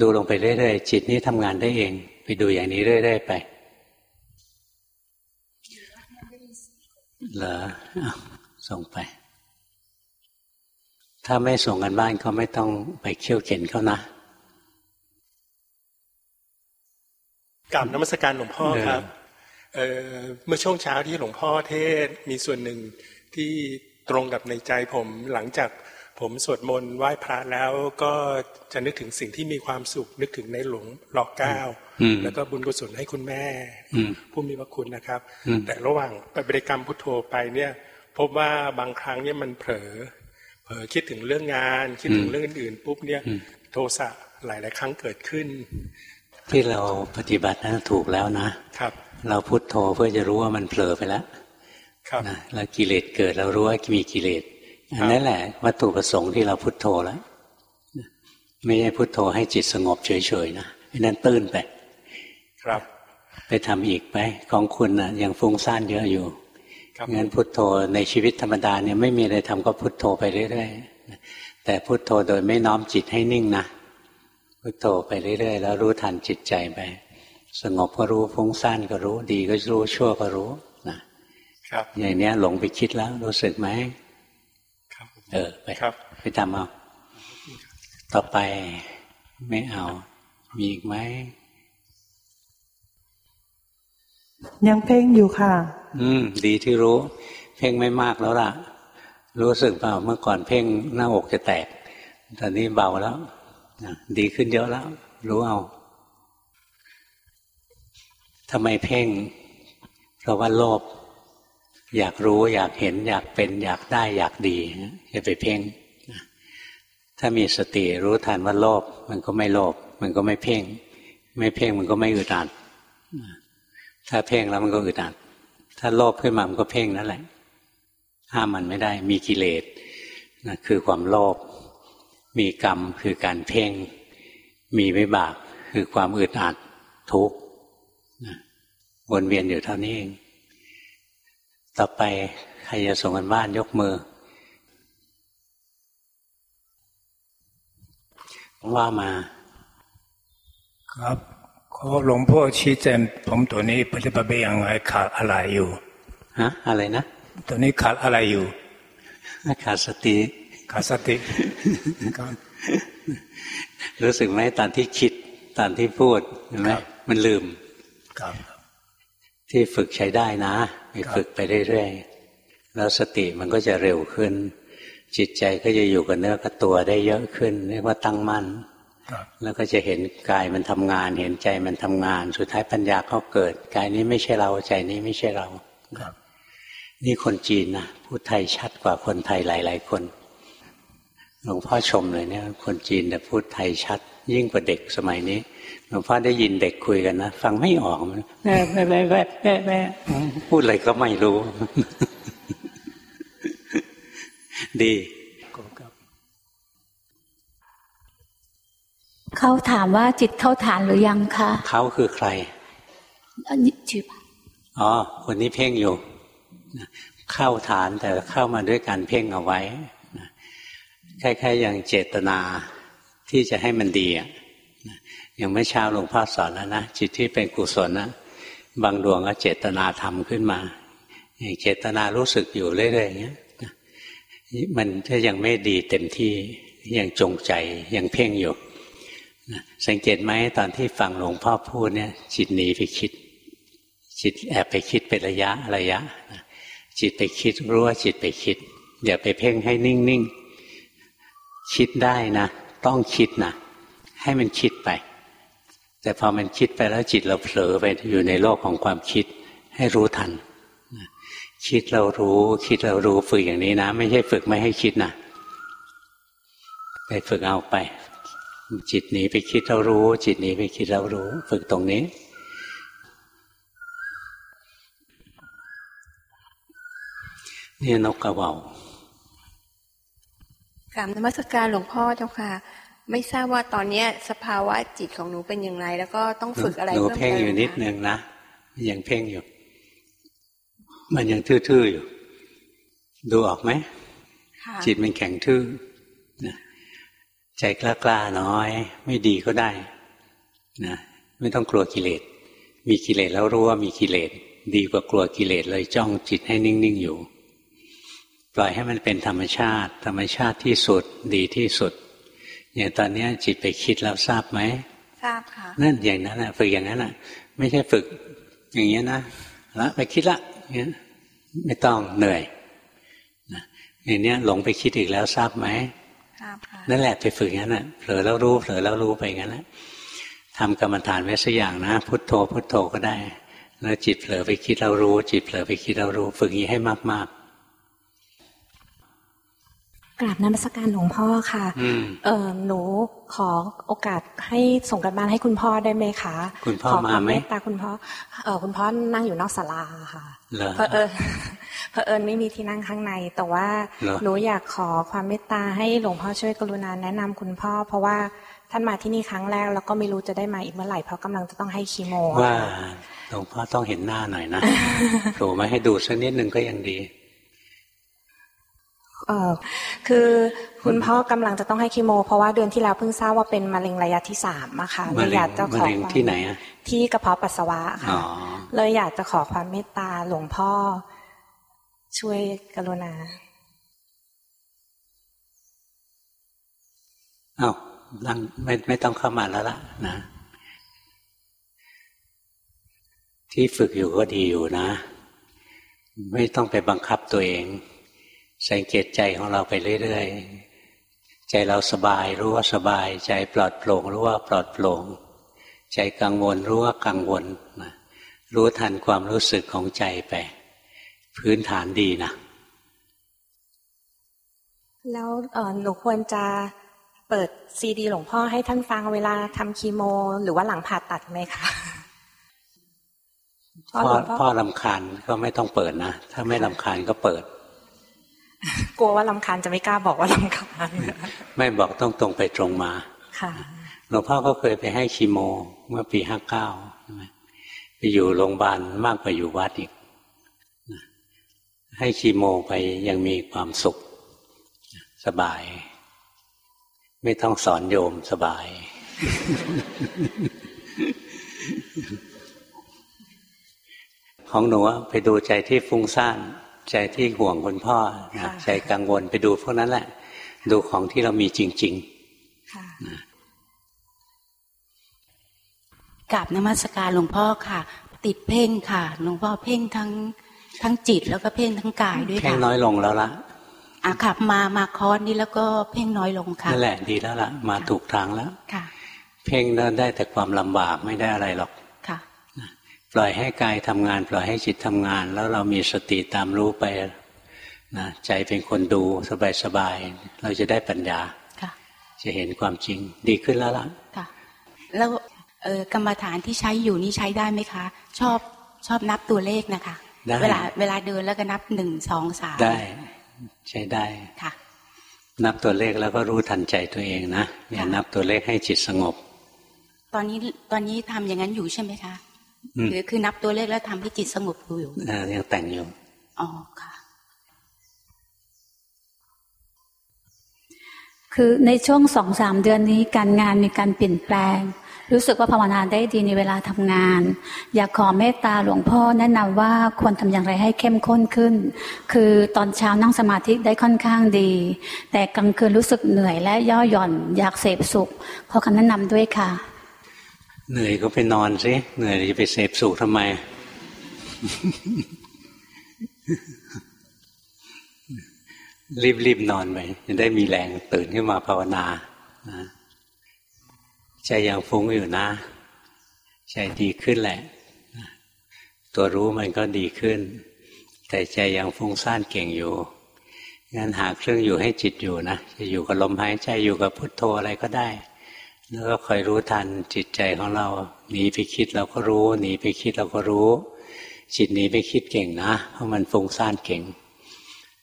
ดูลงไปเรื่อยๆจิตนี้ทำงานได้เอง ไปดูอย่างนี้เรื่อยๆไปเหรอส่งไป ถ้าไม่ส่งกันบ้านก็ไม่ต้องไปเคี่ยวเข็นเขานะกราบนมัสการหลวงพ่อครับเเมื่อช่วงเช้าที่หลวงพ่อเทศมีส่วนหนึ่งที่ตรงกับในใจผมหลังจาก ผมสวดมนต์ไหว้พระแล้วก็จะนึกถึงสิ่งที่มีความสุข นึกถึงในหลวงหลอกเก้าแล้วก็บุญกุศลให้คุณแม่ผู้มีพระคุณนะครับ แต่ระหว่างปฏิบริกรรมพุทโธไปเนี่ย พบว่าบางครั้งเนี่ยมันเผลอเผลอคิดถึงเรื่องงาน คิดถึงเรื่องอื่นๆปุ๊บเนี่ยโทสะหลายๆครั้งเกิดขึ้น ที่เราปฏิบัตินั้นถูกแล้วนะครับ เราพุทโธเพื่อจะรู้ว่ามันเผลอไปแล้วครับนะแล้วกิเลสเกิดเรารู้ว่ามีกิเลส อันนั้นแหละ วัตถุประสงค์ที่เราพุทโธแล้ว ไม่ใช่พุทโธให้จิตสงบเฉยๆนะนั่นตื้นไป ครับ ไปทำอีกไป ของคุณนะยังฟุ้งซ่านเยอะอยู่งั้นพุทโธในชีวิตธรรมดาเนี่ยไม่มีอะไรทำก็พุทโธไปเรื่อยๆแต่พุทโธโดยไม่น้อมจิตให้นิ่งนะพุทโธไปเรื่อยๆแล้วรู้ทันจิตใจไปสงบก็รู้ฟุ้งซ่านก็รู้ ดีก็รู้ชั่วก็รู้นะครับ อย่างนี้หลงไปคิดแล้วรู้สึกไหมครับ เออไปไปทำเอาต่อไปไม่เอา มีอีกไหมยังเพ่งอยู่ค่ะ อืม ดีที่รู้ เพ่งไม่มากแล้วล่ะ รู้สึกเปล่าเมื่อก่อนเพ่งหน้าอกจะแตก ตอนนี้เบาแล้วดีขึ้นเยอะแล้ว รู้เอาทำไมเพ่ง เพราะว่าโลภ อยากรู้อยากเห็น อยากเป็นอยากได้อยากดีจะไปเพ่งถ้ามีสติรู้ทันว่าโลภมันก็ไม่โลภมันก็ไม่เพ่ง ไม่เพ่งมันก็ไม่อึดอัดถ้าเพ่งแล้วมันก็อึดอัดถ้าโลภขึ้นมามันก็เพ่งนั่นแหละห้ามมันไม่ได้มีกิเลสนะคือความโลภมีกรรมคือการเพ่ง มีวิบากคือความอึดอัดทุกข์วนเวียนอยู่เท่านี้เอง ต่อไปใครจะส่งกันบ้านยกมือ ว่ามา ครับขอหลวงพ่อชี้แจงผมตัวนี้ปฏิบัติยังไงขาดอะไรอยู่ฮะอะไรนะตัวนี้ขาดอะไรอยู่ ขาดสติ ขาดสติรู้สึกไหมตอนที่คิดตอนที่พูดเห็นไหมมันลืมครับ ที่ฝึกใช้ได้นะไปฝึกไปเรื่อยๆแล้วสติมันก็จะเร็วขึ้น จิตใจก็จะอยู่กับเนื้อกับตัวได้เยอะขึ้นเรียกว่าตั้งมั่นครับแล้วก็จะเห็นกายมันทำงาน เห็นใจมันทำงาน สุดท้ายปัญญาก็เกิดกายนี้ไม่ใช่เราใจนี้ไม่ใช่เราครับ นี่คนจีนนะพูดไทยชัดกว่าคนไทยหลาย ๆ คนหลวงพ่อชมเลยเนี่ย คนจีนแต่พูดไทยชัด ยิ่งกว่าเด็กสมัยนี้ หลวงพ่อได้ยินเด็กคุยกันนะฟังไม่ออกแม่แม่แม่แม่แม่แม่พูดอะไรก็ไม่รู้ ดีเขาถามว่าจิตเข้าฐานหรือยังคะเขาคือใครอันนี้ชื่ออ๋อคนนี้เพ่งอยู่ เข้าฐานแต่เข้ามาด้วยการเพ่งเอาไว้คล้ายๆอย่างเจตนาที่จะให้มันดีอะ อย่างเมื่อเช้าหลวงพ่อสอนแล้วนะจิตที่เป็นกุศลนะบางดวงก็เจตนาทำขึ้นมาเจตนารู้สึกอยู่เรื่อยๆอย่างเงี้ยมันก็ยังไม่ดีเต็มที่ยังจงใจยังเพ่งอยู่สังเกตไหมตอนที่ฟังหลวงพ่อพูดเนี่ย จิตหนีไปคิด จิตแอบไปคิดเป็นระยะระยะ จิตไปคิดรู้ว่าจิตไปคิดอย่าไปเพ่งให้นิ่งๆคิดได้นะ ต้องคิดนะให้มันคิดไป แต่พอมันคิดไปแล้วจิตเราเผลอไปอยู่ในโลกของความคิดให้รู้ทัน คิดเรารู้ คิดเรารู้ฝึกอย่างนี้นะ ไม่ใช่ฝึกไม่ให้คิดนะไปฝึกเอาไป จิตหนีไปคิดเรารู้ จิตหนีไปคิดเรารู้ ฝึกตรงนี้นี่นกกระเหว่ากราบนมัสการหลวงพ่อเจ้าค่ะ ไม่ทราบว่าตอนเนี้ยสภาวะจิตของหนูเป็นอย่างไร แล้วก็ต้องฝึกอะไรหนูเพิ่มเพ่งเติมอยู่นิดคะนึงนะมันยังเพ่งอยู่ มันยังทื่อๆอยู่ ดูออกไหมค่ะจิตมันแข็งทื่อนะใจกล้าๆน้อย ไม่ดีก็ได้นะไม่ต้องกลัวกิเลสมีกิเลสแล้วรู้ว่ามีกิเลสดีกว่ากลัวกิเลสเลยจ้องจิตให้นิ่งๆอยู่ ปล่อยให้มันเป็นธรรมชาติ ธรรมชาติที่สุดดีที่สุด อย่างตอนเนี้ยจิตไปคิดแล้วทราบไหมทราบค่ะนั่นอย่างนั้นนะฝึกอย่างนั้นนะไม่ใช่ฝึกอย่างเงี้ยนะละไปคิดละเงี้ยไม่ต้องเหนื่อยนะอย่างเนี้ยหลงไปคิดอีกแล้วทราบไหมทราบค่ะนั่นแหละไปฝึกอย่างนั้นนะเผลอแล้วรู้เผลอแล้วรู้ไปอย่างนั้นแหละทำกรรมฐานไว้สักอย่างนะพุทโธพุทโธก็ได้ แล้วจิตเผลอไปคิดแล้วรู้ จิตเผลอไปคิดแล้วรู้ ฝึกอย่างนี้ให้มาก กราบนมัสการหลวงพ่อค่ะๆอืมเออหนูขอโอกาสให้ส่งกันบ้านให้คุณพ่อได้ไหมคะ คุณพ่อขอความมาไหมเมตตาคุณพ่อเออคุณพ่อนั่งอยู่นอกศาลาค่ะเหรอเพอเออเพอเอิญไม่มีที่นั่งข้างใน แต่ว่าเหรอหนูอยากขอความเมตตาให้หลวงพ่อช่วยกรุณาแนะนำคุณพ่อ เพราะว่าท่านมาที่นี่ครั้งแรกแล้วก็ไม่รู้จะได้มาอีกเมื่อไหร่เพราะกำลังจะต้องให้คีโมอะว่าค่ะหลวงพ่อต้องเห็นหน้าหน่อยนะโผล่มาให้ดูสักนิดนึงก็ยังดีเออ คือคุณพ่อกำลังจะต้องให้คีโม เพราะว่าเดือนที่แล้วเพิ่งทราบว่าเป็นมะเร็งระยะที่สามอะค่ะมะเลยเร็องยากจะขมะอเร็งความที่ไหนอะที่กระเพาะปัสสาวะอ๋ค่ะอเลยอยากจะขอความเมตตาหลวงพ่อ ช่วยกรุณาเอ้าลังไม่ไม่ต้องเข้ามาแล้วล่ะนะที่ฝึกอยู่ก็ดีอยู่นะ ไม่ต้องไปบังคับตัวเอง สังเกตใจของเราไปเรื่อยๆ ใจเราสบายรู้ว่าสบาย ใจปลอดโปร่งรู้ว่าปลอดโปร่ง ใจกังวลรู้ว่ากังวลนะรู้ทันความรู้สึกของใจไป พื้นฐานดีนะ แล้วเออหนูควรจะเปิดซีดีหลวงพ่อให้ท่านฟังเวลาทำคีโม หรือว่าหลังผ่าตัดไหมคะเพพ่ราะอหลวงพ่พ่ออลำคาญก็ไม่ต้องเปิดนะ ถ้าไม่ลำคาญก็เปิด กลัวว่าลำคาญจะไม่กล้าบอกว่าลำคาญไม่บอกต้องตรงไปตรงมา ค่ะหลวงพ่อก็เคยไปให้คีโม เมื่อปีห้าเก้าไปอยู่โรงพยาบาลมากกว่าอยู่วัดอีกนะให้คีโมไปยังมีความสุข สบาย ไม่ต้องสอนโยมสบาย ของหนูอะไปดูใจที่ฟุ้งซ่าน ใจที่ห่วงคุณพ่อนะค่ะใจกังวลไปดูพวกนั้นแหละ ดูของที่เรามีจริงๆค่ะกราบนมัสการหลวงพ่อค่ะ ติดเพ่งค่ะหลวงพ่อเพ่งทั้งทั้งจิตแล้วก็เพ่งทั้งกายด้วยค่ะเพ่งน้อยลงแล้วละอะขับมามาคอร์สนี้แล้วก็เพ่งน้อยลงค่ะนั่นแหละดีแล้วละมาถูกทางแล้วค่ะ เพ่งนั้นได้แต่ความลำบากไม่ได้อะไรหรอกค่ะ ปล่อยให้กายทำงาน ปล่อยให้จิตทำงาน แล้วเรามีสติตามรู้ไปนะใจเป็นคนดูสบายๆเราจะได้ปัญญาค่ะจะเห็นความจริงดีขึ้นแล้วล่ะค่ะ แล้วเออกรรมฐานที่ใช้อยู่นี่ใช้ได้ไหมคะ ชอบชอบนับตัวเลขนะคะได้เวลาเวลาเดินแล้วก็นับหนึ่งสองสามได้ใช้ได้ค่ะ นับตัวเลขแล้วก็รู้ทันใจตัวเองนะอย่านับตัวเลขให้จิตสงบ ตอนนี้ตอนนี้ทำอย่างนั้นอยู่ใช่ไหมคะอืม คือคือนับตัวเลขแล้วทำให้จิตสงบอยู่เออยังแต่งอยู่อ๋อค่ะ คือในช่วงสองสามเดือนนี้การงานมีการเปลี่ยนแปลง รู้สึกว่าภาวนาได้ดีในเวลาทำงาน อยากขอเมตตาหลวงพ่อแนะนำว่าควรทำอย่างไรให้เข้มข้นขึ้น คือตอนเช้านั่งสมาธิได้ค่อนข้างดี แต่กลางคืนรู้สึกเหนื่อยและย่อหย่อน อยากเสพสุขขอคำแนะนำด้วยค่ะ เหนื่อยก็ไปนอนสิเหนื่อยจะไปเสพสุขทำไม รีบรีบนอนไปจะได้มีแรงตื่นขึ้นมาภาวนาใจยังฟุ้งอยู่นะ ใจดีขึ้นแหละนะตัวรู้มันก็ดีขึ้น แต่ใจยังฟุ้งซ่านเก่งอยู่งั้นหาเครื่องอยู่ให้จิตอยู่นะจะอยู่กับลมหายใจอยู่กับพุทโธอะไรก็ได้ แล้วก็คอยรู้ทันจิตใจของเราหนีไปคิดเราก็รู้หนีไปคิดเราก็รู้ จิตหนีไปคิดเก่งนะเพราะมันฟุ้งซ่านเก่ง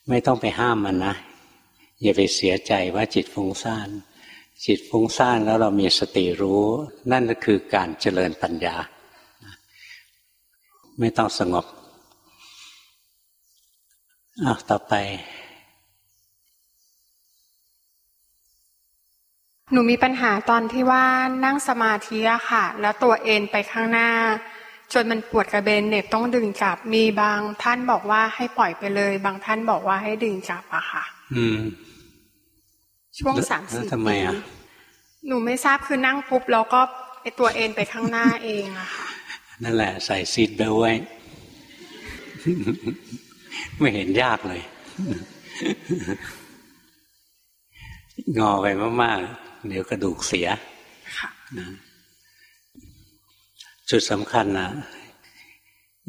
ไม่ต้องไปห้ามมันนะอย่าไปเสียใจว่าจิตฟุ้งซ่านจิตฟุ้งซ่านแล้วเรามีสติรู้ นั่นก็คือการเจริญปัญญา ไม่ต้องสงบอ้าวต่อไป หนูมีปัญหาตอนที่ว่านั่งสมาธิอะค่ะ แล้วตัวเอ็นไปข้างหน้า จนมันปวดกระเบนเน็บต้องดึงกลับ มีบางท่านบอกว่าให้ปล่อยไปเลย บางท่านบอกว่าให้ดึงกลับอะค่ะ อืม ช่วงแล้วสามแล้วสี่ทำไมปีอะหนูไม่ทราบคือนั่งปุ๊บแล้วก็ไอตัวเอ็นไปข้างหน้าเองอะค่ะ นั่นแหละ ใส่ซีดเบลไว้ ไม่เห็นยากเลย งอไปมากๆ เดี๋ยวกระดูกเสียค่ะนะจุดสำคัญนะ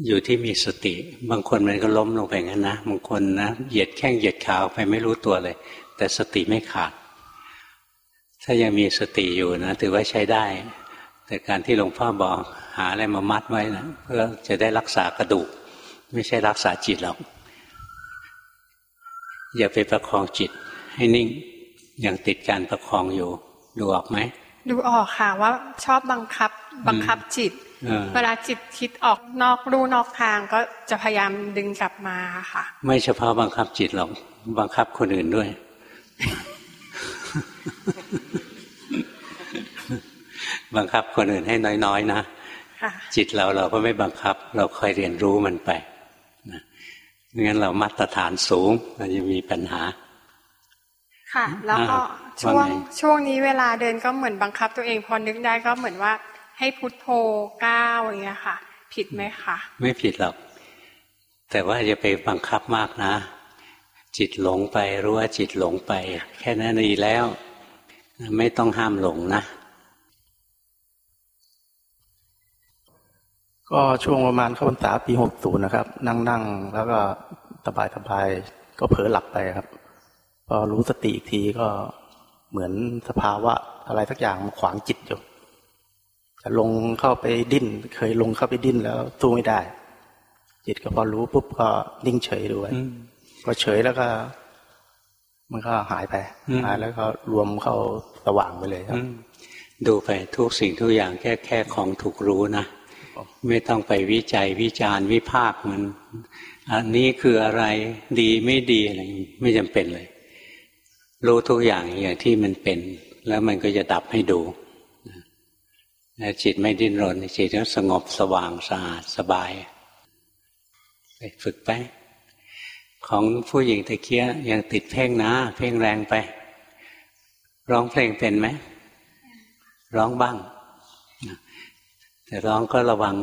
อยู่ที่มีสติ บางคนมันก็ล้มลงไปงั้นนะบางคนนะเหยียดแข้งเหยียดขาออกไปไม่รู้ตัวเลย แต่สติไม่ขาด ถ้ายังมีสติอยู่นะถือว่าใช้ได้ แต่การที่หลวงพ่อบอกหาอะไรมามัดไว้นะเพื่อจะได้รักษากระดูก ไม่ใช่รักษาจิตหรอก อย่าไปประคองจิตให้นิ่งอ ย่างติดการประคองอยู่ ดูออกไหมดูออกค่ะว่าชอบบังคับบังคับจิตเออเวลาจิตคิดออกนอกรูนอกทางก็จะพยายามดึงกลับมาค่ะ ไม่เฉพาะบังคับจิตหรอกบังคับคนอื่นด้วย บังคับคนอื่นให้น้อยๆนะค่ะจิตเราเราก็ไม่บังคับ เราคอยเรียนรู้มันไปนะไม่งั้นเรามาตรฐานสูงเราจะมีปัญหา ค่ะ แล้วก็อ่าช่วงว่าไงช่วงนี้เวลาเดินก็เหมือนบังคับตัวเองพอนึกได้ก็เหมือนว่าให้พุทโธก้าวอย่างเงี้ยค่ะ ผิดไหมคะไม่ผิดหรอก แต่ว่าอย่าไปบังคับมากนะ จิตหลงไปรู้ว่าจิตหลงไป แค่นั้นดีแล้ว ไม่ต้องห้ามหลงนะก็ช่วงประมาณเข้าพรรษาปีหกศูนย์นะครับ นั่งนั่งๆแล้วก็สบายสบายๆก็เผลอหลับไปครับ พอรู้สติอีกทีก็เหมือนสภาวะอะไรสักอย่างมาขวางจิตอยู่จะลงเข้าไปดิ้น เคยลงเข้าไปดิ้นแล้วสู้ไม่ได้ จิตก็พอรู้ปุ๊บก็นิ่งเฉยด้วยอืมพอเฉยแล้วก็ มันก็หายไปอืมหายแล้วก็รวมเข้าสว่างไปเลยครับอืมดูไปทุกสิ่งทุกอย่างแค่แค่ของถูกรู้นะไม่ต้องไปวิจัยวิจารณ์วิพากษ์มัน อันนี้คืออะไรดีไม่ดีอะไรไม่จำเป็นเลย รู้ทุกอย่างอย่างที่มันเป็น แล้วมันก็จะดับให้ดูจิตไม่ดิ้นรนจิตก็สงบสว่างสะอาดสบายไปฝึกไป ของผู้หญิงตะเคียยังติดเพ่งนะ เพ่งแรงไป ร้องเพลงเป็นไหม ร้องบ้าง แต่ร้องก็ระวัง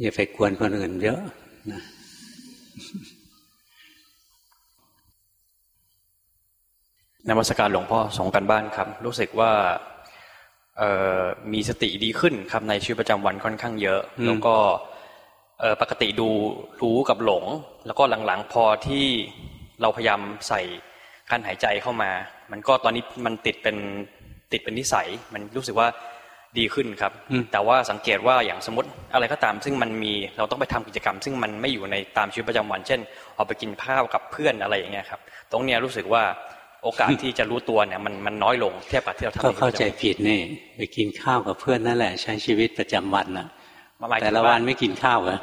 อย่าไปกวนคนอื่นเยอะนะ นมัสการหลวงพ่อสองกันบ้านครับ รู้สึกว่ามีสติดีขึ้นครับในชีวิตประจำวันค่อนข้างเยอะ แล้วก็ปกติดูรู้กับหลง แล้วก็หลังๆพอที่เราพยายามใส่การหายใจเข้ามา มันก็ตอนนี้มันติดเป็นติดเป็นนิสัย มันรู้สึกว่าดีขึ้นครับ แต่ว่าสังเกตว่าอย่างสมมติอะไรก็ตาม ซึ่งมันมีเราต้องไปทำกิจกรรม ซึ่งมันไม่อยู่ในตามชีวิตประจำวัน เช่นออกไปกินข้าวกับเพื่อนอะไรอย่างเงี้ยครับ ตรงเนี้ยรู้สึกว่า โอกาสที่จะรู้ตัวเนี่ยมันมันน้อยลงเทียบกับที่เราทำก็เข้าใจผิดนี่ไปกินข้าวกับเพื่อนนั่นแหละ ใช้ชีวิตประจำวันน่ะแต่ละวันไม่กินข้าวเหรอ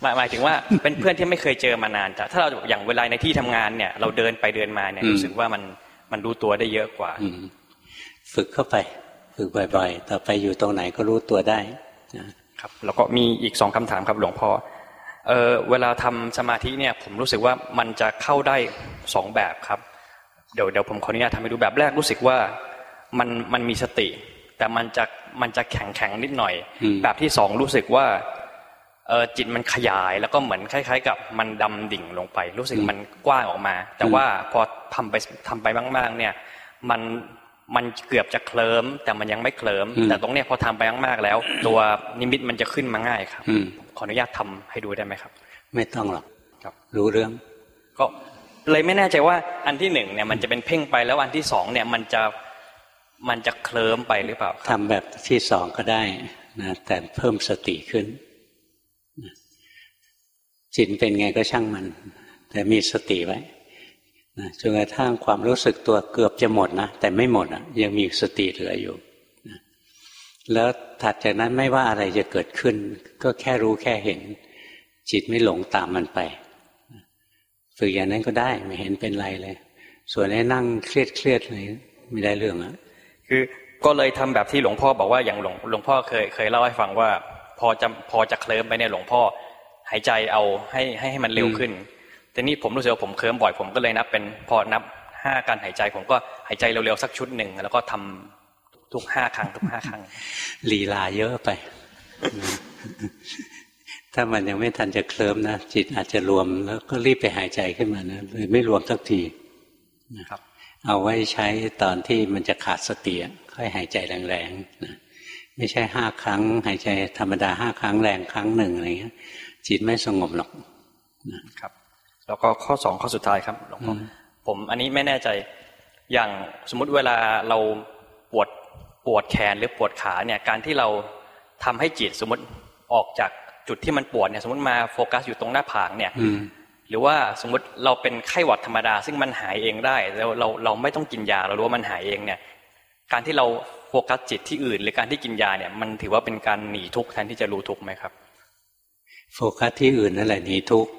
หมายหมายถึงว่าเป็นเพื่อนที่ไม่เคยเจอมานานแต่ถ้าเราอย่างเวลาในที่ทำงานเนี่ย เราเดินไปเดินมาเนี่ยรู้สึกว่ามันมันรู้ตัวได้เยอะกว่าฝึกเข้าไป ฝึกบ่อยๆ ต่อไปอยู่ตรงไหนก็รู้ตัวได้ครับ แล้วก็มีอีกสองคำถามครับหลวงพ่อเออเวลาทำสมาธิเนี่ย ผมรู้สึกว่ามันจะเข้าได้สองแบบครับ เดี๋ยวเดี๋ยวผมขออนุญาตทำให้ดูแบบแรกรู้สึกว่ามันมันมีสติ แต่มันจะมันจะแข็งแข็งนิดหน่อย แบบที่สองรู้สึกว่าเออจิตมันขยายแล้วก็เหมือนคล้ายๆ กับมันดำดิ่งลงไป รู้สึกมันกว้างออกมา แต่ว่าพอทำไปทำไปมากๆ เนี่ย มันมันเกือบจะเคลิ้มแต่มันยังไม่เคลิ้มแต่ตรงเนี้ยพอทำไปมากๆแล้ว ตัวนิมิตมันจะขึ้นมาง่ายครับขออนุญาตทำให้ดูได้ไหมครับ ไม่ต้องหรอกครับ รู้เรื่อง ก็ เลยไม่แน่ใจว่าอันที่หนึ่งเนี่ยมันจะเป็นเพ่งไปแล้วอันที่สองเนี่ยมันจะมันจะเคลิ้มไปหรือเปล่าทำแบบที่สองก็ได้นะแต่เพิ่มสติขึ้นจิตเป็นไงก็ช่างมัน แต่มีสติไว้นะจนกระทั่งความรู้สึกตัวเกือบจะหมดนะแต่ไม่หมดอะ ยังมีสติเหลืออยู่นะแล้วถัดจากนั้นไม่ว่าอะไรจะเกิดขึ้น ก็แค่รู้แค่เห็น จิตไม่หลงตามมันไป ฝึกอย่างนั้นก็ได้ไม่เห็นเป็นไรเลย ส่วนไอ้นั่งเครียดเครียดเลยไม่ได้เรื่องอะคือก็เลยทำแบบที่หลวงพ่อบอกว่าอย่างหลวงหลวงพ่อเคยเคยเล่าให้ฟังว่า พอจะพอจะเคลิ้มไปเนี่ยหลวงพ่อหายใจเอาให้ให้ให้มันเร็วขึ้น แต่นี่ผมรู้สึกว่าผมเคลิ้มบ่อยผมก็เลยนับเป็นพอนับห้าการหายใจ ผมก็หายใจเร็วๆสักชุดหนึ่งแล้วก็ทำทุกห้าครั้งทุกห้าครั้งลีลาเยอะไป ถ้ามันยังไม่ทันจะเคลิ้มนะจิตอาจจะรวมแล้วก็รีบไปหายใจขึ้นมานะเลยไม่รวมสักทีนะครับ เอาไว้ใช้ตอนที่มันจะขาดสติค่อยหายใจแรงๆนะไม่ใช่ห้าครั้ง หายใจธรรมดาห้าครั้งแรงครั้งหนึ่งอะไรเงี้ย จิตไม่สงบหรอกนะครับ แล้วก็ข้อสองข้อสุดท้ายครับหลวงพ่อผมอันนี้ไม่แน่ใจอย่างสมมุติเวลาเราปวดปวดแขนหรือปวดขาเนี่ยการที่เราทำให้จิตสมมติออกจาก จุดที่มันปวดเนี่ยสมมติมาโฟกัสอยู่ตรงหน้าผากเนี่ยหรือว่าสมมติเราเป็นไข้หวัดธรรมดา ซึ่งมันหายเองได้แล้วเราเราไม่ต้องกินยาเรารู้ว่ามันหายเองเนี่ย การที่เราโฟกัสจิตที่อื่น หรือการที่กินยาเนี่ย มันถือว่าเป็นการหนีทุกข์แทนที่จะรู้ทุกข์ไหมครับ โฟกัสที่อื่นนั่นแหละหนีทุกข์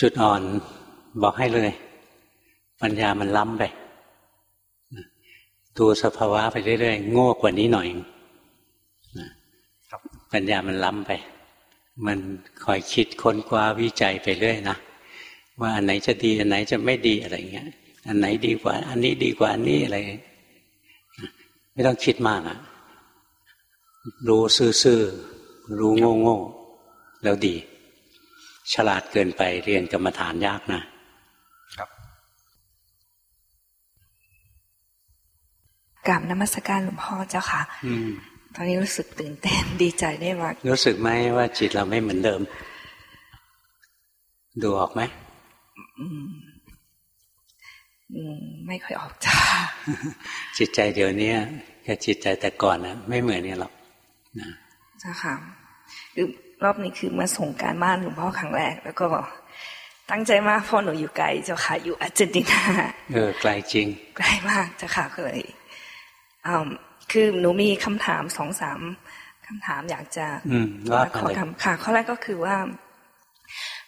จุดอ่อนบอกให้เลย ปัญญามันล้ำไปดูสภาวะไปเรื่อยๆโง่กว่านี้หน่อย ปัญญามันล้ำไป มันคอยคิดค้นคว้าวิจัยไปเรื่อยนะว่าอันไหนจะดีอันไหนจะไม่ดีอะไรเงี้ย อันไหนดีกว่า อันนี้ดีกว่าอันนี้อะไร ไม่ต้องคิดมากอะรู้ซื่อๆรู้โง่ๆแล้วดี ฉลาดเกินไปเรียนกรรมฐานยากนะครับกราบนมัสการหลวงพ่อเจ้าค่ะ ตอนนี้รู้สึกตื่นเต้นดีใจได้มากรู้สึกไหมว่าจิตเราไม่เหมือนเดิม ดูออกไหมไม่ค่อยออกจ้าจิตใจเดี๋ยวนี้กับจิตใจแต่ก่อนนะไม่เหมือนนี่หรอกนะจ้าค่ะคือรอบนี้คือมาส่งการบ้านหลวงพ่อครั้งแรก แล้วก็ตั้งใจมากเพราะหนูอยู่ไกลเจ้าค่ะ อยู่อาร์เจนตินาเออไกลจริงไกลมากเจ้าค่ะเลย คือหนูมีคำถามสองสามคำถามอยากจะขอทำค่ะ ข้อแรกก็คือว่า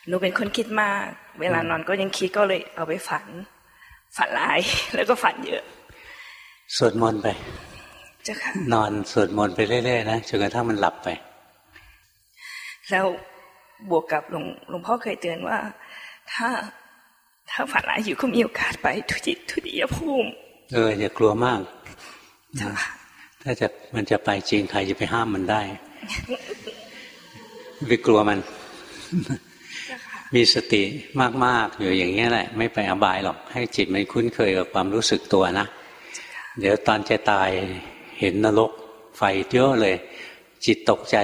หนูเป็นคนคิดมาก เวลานอนก็ยังคิดก็เลยเอาไปฝัน ฝันลาย แล้วก็ฝันเยอะ สวดมนต์ไปจ้าค่ะนอนสวดมนต์ไปเรื่อยๆนะจนกระทั่งมันหลับไป แล้วบวกกับหลวงหลวงพ่อเคยเตือนว่า ถ้าถ้าฝันร้ายอยู่ก็มีโอกาสไปทุจิตทุติยภูมิ เอออย่ากลัวมาก ถ้าจะมันจะไปจริงใครจะไปห้ามมันได้ไปกลัวมัน มีสติมากๆอยู่อย่างนี้แหละ ไม่ไปอบายหรอก ให้จิตมันคุ้นเคยกับความรู้สึกตัวนะ เดี๋ยวตอนจะตายเห็นนรกไฟเยอะเลย จิตตกใจ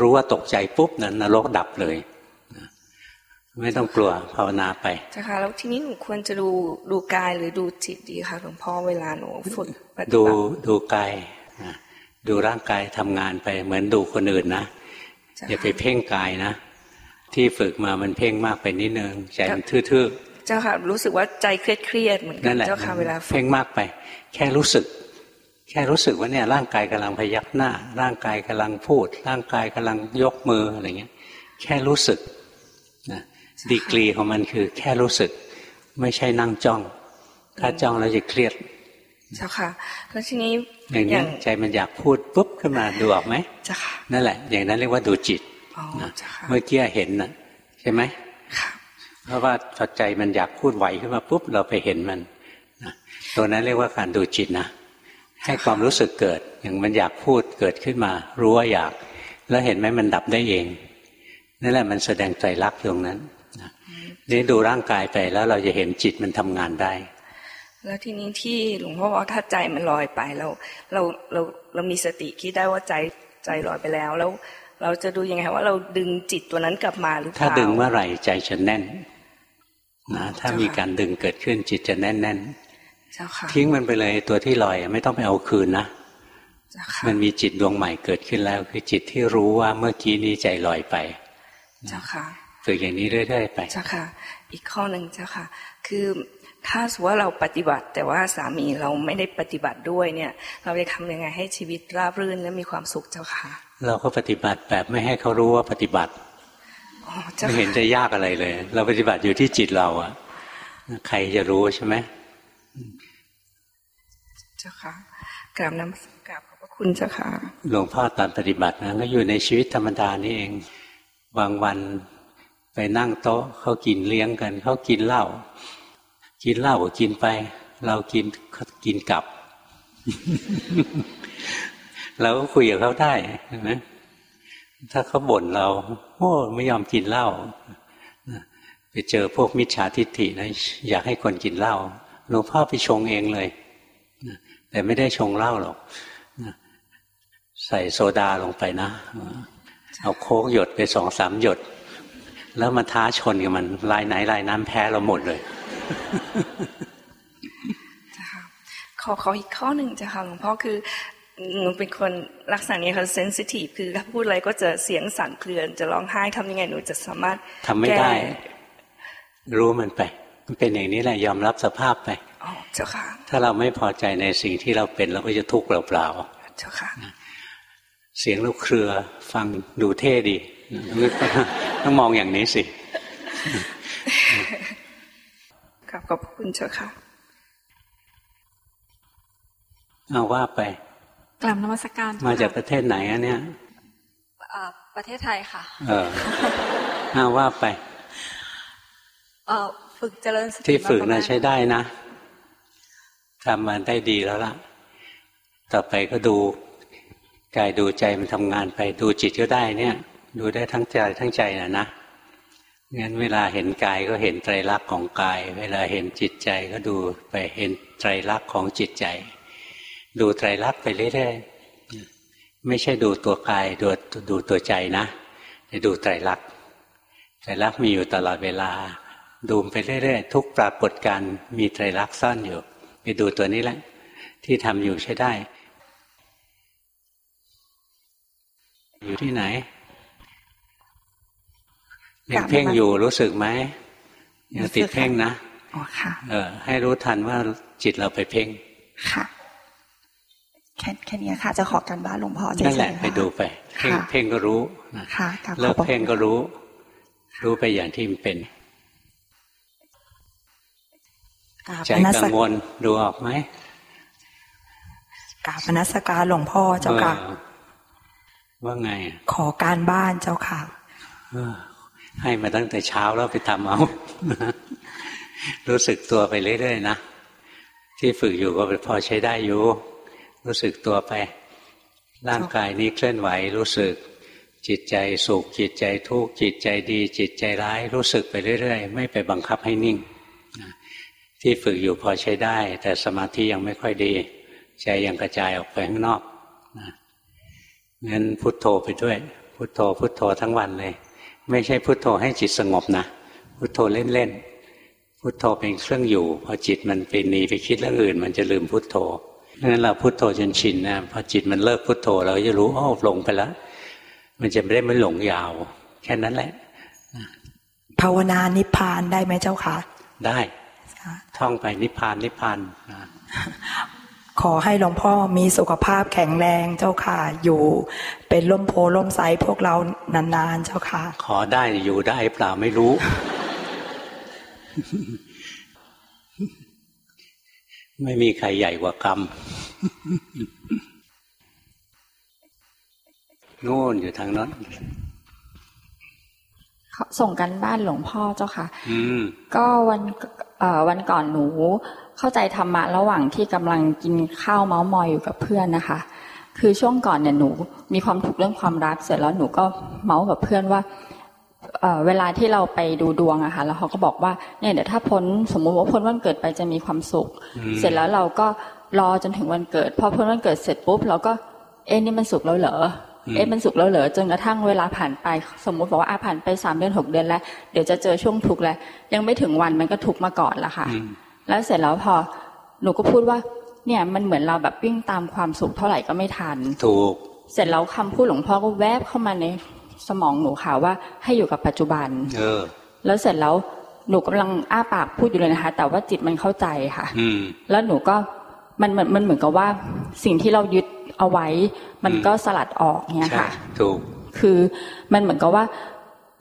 รู้ว่าตกใจปุ๊บนั้นนรกดับเลยไม่ต้องกลัวภาวนาไปจ้ะค่ะแล้วทีนี้หนูควรจะดูดูกายหรือดูจิตดีคะหลวงพ่อเวลาหนูฝึกปฏิบัติดูดูกาย ดูร่างกายทำงานไปเหมือนดูคนอื่นนะอย่าไปเพ่งกายนะ ที่ฝึกมามันเพ่งมากไปนิดนึงใจมันทื่อๆเจ้าค่ะรู้สึกว่าใจเครียดเครียดเหมือนกันเจ้าค่ะเวลาเพ่งมากไป แค่รู้สึก แค่รู้สึกว่าเนี่ยร่างกายกำลังพยักหน้า ร่างกายกำลังพูด ร่างกายกำลังยกมืออะไรเงี้ย แค่รู้สึกนะดีกรีของมันคือ แค่รู้สึก ไม่ใช่นั่งจ้อง ถ้าจ้องแล้วจะเครียดเจ้าค่ะ แล้วทีนี้ อย่างนี้ใจมันอยากพูดปุ๊บขึ้นมาดูออกไหมเจ้าค่ะนั่นแหละ อย่างนั้นเรียกว่าดูจิตเมื่อกี้เห็นนะใช่ไหมเพราะว่าพอใจมันอยากพูดไหวขึ้นมาปุ๊บเราไปเห็นมันตัวนั้นเรียกว่าการดูจิตนะให้ความรู้สึกเกิด อย่างมันอยากพูดเกิดขึ้นมา รู้ว่าอยาก แล้วเห็นไหมมันดับได้เองนั่นแหละมันแสดงใจรักตรงนั้นนี่ดูร่างกายไปแล้วเราจะเห็นจิตมันทำงานได้ แล้วทีนี้ที่หลวงพ่อว่าถ้าใจมันลอยไปเราเราเราเรามีสติคิดได้ว่าใจใจลอยไปแล้ว แล้ว เราจะดูยังไงว่าเราดึงจิตตัวนั้นกลับมาหรือเปล่าถ้าดึงเมื่อไหร่ใจจะแน่นนะถ้ามีการดึงเกิดขึ้นจิตจะแน่นแน่นทิ้งมันไปเลยตัวที่ลอยไม่ต้องไปเอาคืนนะมันมีจิตดวงใหม่เกิดขึ้นแล้ว คือจิตที่รู้ว่าเมื่อกี้นี้ใจลอยไปเจ้าค่ะฝึกอย่างนี้เรื่อยๆไปเจ้าค่ะ อีกข้อหนึ่งเจ้าค่ะ คือ ถ้าสมมติว่าเราปฏิบัติ แต่ว่าสามีเราไม่ได้ปฏิบัติด้วยเนี่ย เราจะทำยังไงให้ชีวิตราบรื่นและมีความสุขเจ้าค่ะ เราก็ปฏิบัติแบบไม่ให้เขารู้ว่าปฏิบัติไม่เห็นจะยากอะไรเลย เราปฏิบัติอยู่ที่จิตเราอะใครจะรู้ใช่ไหมเจ้าค่ะกราบน้ำกราบขอบพระคุณเจ้าค่ะหลวงพ่อตอนปฏิบัตินะก็อยู่ในชีวิตธรรมดานี่เองบางวันไปนั่งโต๊ะเขากินเลี้ยงกันเขากินเหล้า กินเหล้าก็กินไป เรากินกินกลับ เราก็คุยกับเขาได้นะถ้าเขาบ่นเรา โอ้ไม่ยอมกินเหล้าไปเจอพวกมิจฉาทิฏฐินะอยากให้คนกินเหล้าหลวงพ่อไปชงเองเลยแต่ไม่ได้ชงเหล้าหรอกใส่โซดาลงไปนะ เอาโค้กหยดไปสองสามหยด แล้วมาท้าชนกับมันลายไหนลายน้ำแพ้เราหมดเลย ขอขออีกข้อหนึ่งจ้ะค่ะหลวงพ่อคือหนูเป็นคนลักษณะนี้ค่ะเซนซิทีฟคือถ้าพูดอะไรก็จะเสียงสั่นเครือจะร้องไห้ทำยังไงหนูจะสามารถทำไม่ได้ รู้มันไป มันเป็นอย่างนี้แหละยอมรับสภาพไปอ๋อเจ้าค่ะ ถ้าเราไม่พอใจในสิ่งที่เราเป็นเราก็จะทุกข์เปล่าๆเจ้าค่ะเสียงลูกเครือฟังดูเท่ดีต้องมองอย่างนี้สิ ครับขอบคุณเจ้าค่ะ เอาว่าไป กลับนมัสการ มาจากประเทศไหนอะเนี่ยประเทศไทยค่ะ เออเอาว่าไปเออฝึกเจริญสติที่ฝึกนะใช้ได้นะทำมาได้ดีแล้วล่ะ ต่อไปก็ดูกายดูใจมันทำงานไป ดูจิตก็ได้เนี่ย ดูได้ทั้งใจทั้งใจนะนะ งั้นเวลาเห็นกายก็เห็นไตรลักษณ์ของกาย เวลาเห็นจิตใจก็ดูไปเห็นไตรลักษณ์ของจิตใจ ดูไตรลักษณ์ไปเรื่อยๆไม่ใช่ดูตัวกายดูดูตัวใจนะแต่ดูไตรลักษณ์ไตรลักษณ์มีอยู่ตลอดเวลา ดูไปเรื่อยๆทุกปรากฏการมีไตรลักษณ์ซ่อนอยู่ ไปดูตัวนี้แหละ ที่ทำอยู่ใช้ได้ อยู่ที่ไหน ยังเพ่งอยู่รู้สึกไหมยังติดเพ่งนะอ๋อค่ะ เออ ให้รู้ทันว่าจิตเราไปเพ่งค่ะแค่แค่นี้ค่ะ จะขอการบ้านหลวงพ่อนั่นแหละไปดูไปเพ่งเพ่งก็รู้ค่ะเลิกเพ่งก็รู้ รู้ไปอย่างที่มันเป็นใจกังวลดูออกไหมกาบนัสการหลวงพ่อเจ้าค่ะว่าไง ขอการบ้านเจ้าค่ะ ให้มาตั้งแต่เช้าแล้วไปทำเอา รู้สึกตัวไปเรื่อยๆนะ ที่ฝึกอยู่ก็พอใช้ได้อยู่ รู้สึกตัวไป ร่างกายนี้เคลื่อนไหวรู้สึก จิตใจสุขจิตใจทุกข์จิตใจดี จิตใจร้าย รู้สึกไปเรื่อยๆ ไม่ไปบังคับให้นิ่ง ที่ฝึกอยู่พอใช้ได้ แต่สมาธิยังไม่ค่อยดี ใจยังกระจายออกไปข้างนอกงั้นพุทโธไปด้วย พุทโธพุทโธทั้งวันเลย ไม่ใช่พุทโธให้จิตสงบนะพุทโธเล่นๆพุทโธเป็นเครื่องอยู่ พอจิตมันไปหนีไปคิดเรื่องอื่น มันจะลืมพุทโธเพราะฉะนั้นเราพุทโธจนชินนะพอจิตมันเลิกพุทโธ เราจะรู้อ้อหลงไปแล้วมันจะไม่ได้ไม่หลงยาว แค่นั้นแหละภาวนานิพพานได้ไหมเจ้าคะได้ท่องไปนิพพานนิพพาน ขอให้หลวงพ่อมีสุขภาพแข็งแรงเจ้าค่ะ อยู่เป็นล่มโพล่มไซพวกเรานานๆเจ้าค่ะ ขอได้อยู่ได้เปล่าไม่รู้ ไม่มีใครใหญ่กว่ากรรมนู่นอยู่ทางนั้นส่งกันบ้านหลวงพ่อเจ้าค่ะก็วันวันก่อนหนู เข้าใจธรรมะระหว่างที่กำลังกินข้าวเมาส์มอยอยู่กับเพื่อนนะคะ คือช่วงก่อนเนี่ยหนู มีความถูกเรื่องความรักเสร็จแล้วหนูก็เมาส์กับเพื่อนว่าเวลาที่เราไปดูดวงอะค่ะแล้วเขาก็บอกว่าเนี่ยเดี๋ยวถ้าพ้นสมมุติว่าพ้นวันเกิดไปจะมีความสุข เสร็จแล้วเราก็รอจนถึงวันเกิดพอพ้นวันเกิดเสร็จปุ๊บเราก็เอ็นี่มันสุขแล้วเหรอเอ๊ะมันสุขแล้วเหรอจนกระทั่งเวลาผ่านไป สมมุติบอกว่าอาผ่านไปสามเดือนหกเดือนแล้ว เดี๋ยวจะเจอช่วงทุกข์แล้วยังไม่ถึงวันมันก็ทุกข์มาก่อนละค่ะ แล้วเสร็จแล้วพอหนูก็พูดว่า เนี่ยมันเหมือนเราแบบวิ่งตามความสุขเท่าไหร่ก็ไม่ทัน ถูก เสร็จแล้วคำพูดหลวงพ่อก็แวบเข้ามาในสมองหนูค่ะว่าให้อยู่กับปัจจุบัน เออ แล้วเสร็จแล้วหนูกำลังอ้าปากพูดอยู่เลยนะคะ แต่ว่าจิตมันเข้าใจค่ะ อืแล้วหนูก็มันเหมือนมันเหมือนกับว่าสิ่งที่เรายึดเอาไว้ มันก็สลัดออกเนี่ยค่ะ ถูก คือมันเหมือนกับว่า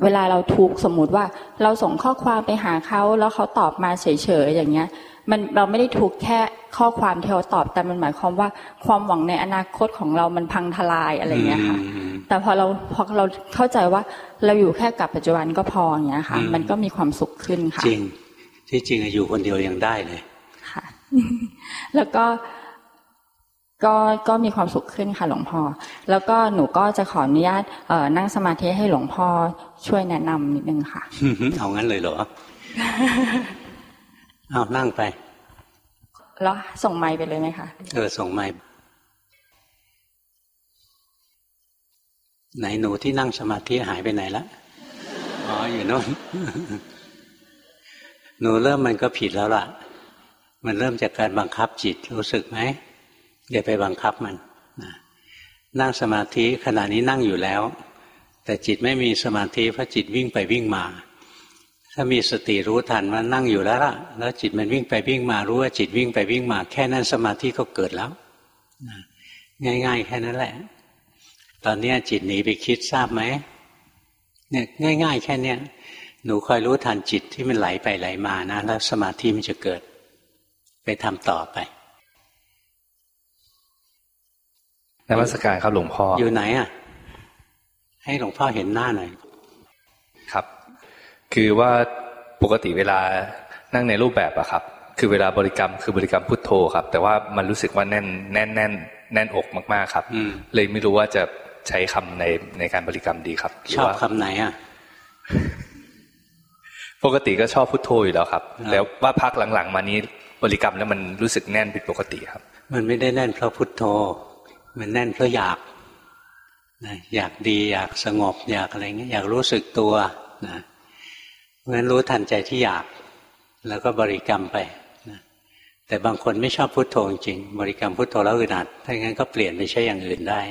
เวลาเราทุกสมมุติว่าเราส่งข้อความไปหาเขาแล้วเขาตอบมาเฉยๆอย่างเงี้ย มันเราไม่ได้ทุกแค่ข้อความที่เขาตอบแต่มันหมายความว่าความหวังในอนาคตของเรามันพังทลายอะไรเงี้ยค่ะ แต่พอเราพอเราเข้าใจว่าเราอยู่แค่กับปัจจุบันก็พออย่างเงี้ยค่ะ มันก็มีความสุขขึ้นค่ะจริงที่จริงอยู่คนเดียวยังได้เลยค่ะ แล้วก็ ก็ก็มีความสุขขึ้นค่ะหลวงพ่อ แล้วก็หนูก็จะขออนุญาตเอนั่งสมาธิให้หลวงพ่อช่วยแนะนำนิดนึงค่ะ เอางั้นเลยเหรอเอานั่งไป แล้วส่งไม้ไปเลยไหมคะเออส่งไม้ไหนหนูที่นั่งสมาธิหายไปไหนละอ๋ออยู่โน่นหนูเริ่มมันก็ผิดแล้วล่ะ มันเริ่มจากการบังคับจิตรู้สึกไหม อย่าไปบังคับมันนะนั่งสมาธิขณะนี้นั่งอยู่แล้ว แต่จิตไม่มีสมาธิเพราะจิตวิ่งไปวิ่งมา ถ้ามีสติรู้ทันว่านั่งอยู่แล้วล่ะ แล้วจิตมันวิ่งไปวิ่งมารู้ว่าจิตวิ่งไปวิ่งมา แค่นั้นสมาธิก็เกิดแล้วง่าย ๆ แค่นั้นแหละ ตอนนี้จิตหนีไปคิดทราบไหมเนี่ยง่าย ๆ แค่เนี้ยหนูคอยรู้ทันจิตที่มันไหลไปไหลมานะ แล้วสมาธิมันจะเกิด ไปทำต่อไป นมัสการครับหลวงพ่อ อยู่ไหนอะ ให้หลวงพ่อเห็นหน้าหน่อย ครับ คือว่าปกติเวลานั่งในรูปแบบอะครับ คือเวลาบริกรรมคือบริกรรมพุทโธครับ แต่ว่ามันรู้สึกว่าแน่นแน่นแน่นแน่นอกมาก ๆครับ เลยไม่รู้ว่าจะใช้คำในในการบริกรรมดีครับ ชอบคำไหนอะ ปกติก็ชอบพุทโธอยู่แล้วครับ แล้วว่าพักหลังๆ มานี้บริกรรมแล้วมันรู้สึกแน่นผิดปกติครับ มันไม่ได้แน่นเพราะพุทโธ มันแน่นเพราะอยากนะอยากดีอยากสงบอยากอะไรเงี้ยอยากรู้สึกตัวนะเพราะฉะนั้นรู้ทันใจที่อยาก แล้วก็บริกรรมไปนะแต่บางคนไม่ชอบพุโทโธจริง บริกรรมพุโทโธแล้วอึดอัดถ้าอย่างนั้นก็เปลี่ยนไปใช้อย่างอื่นได้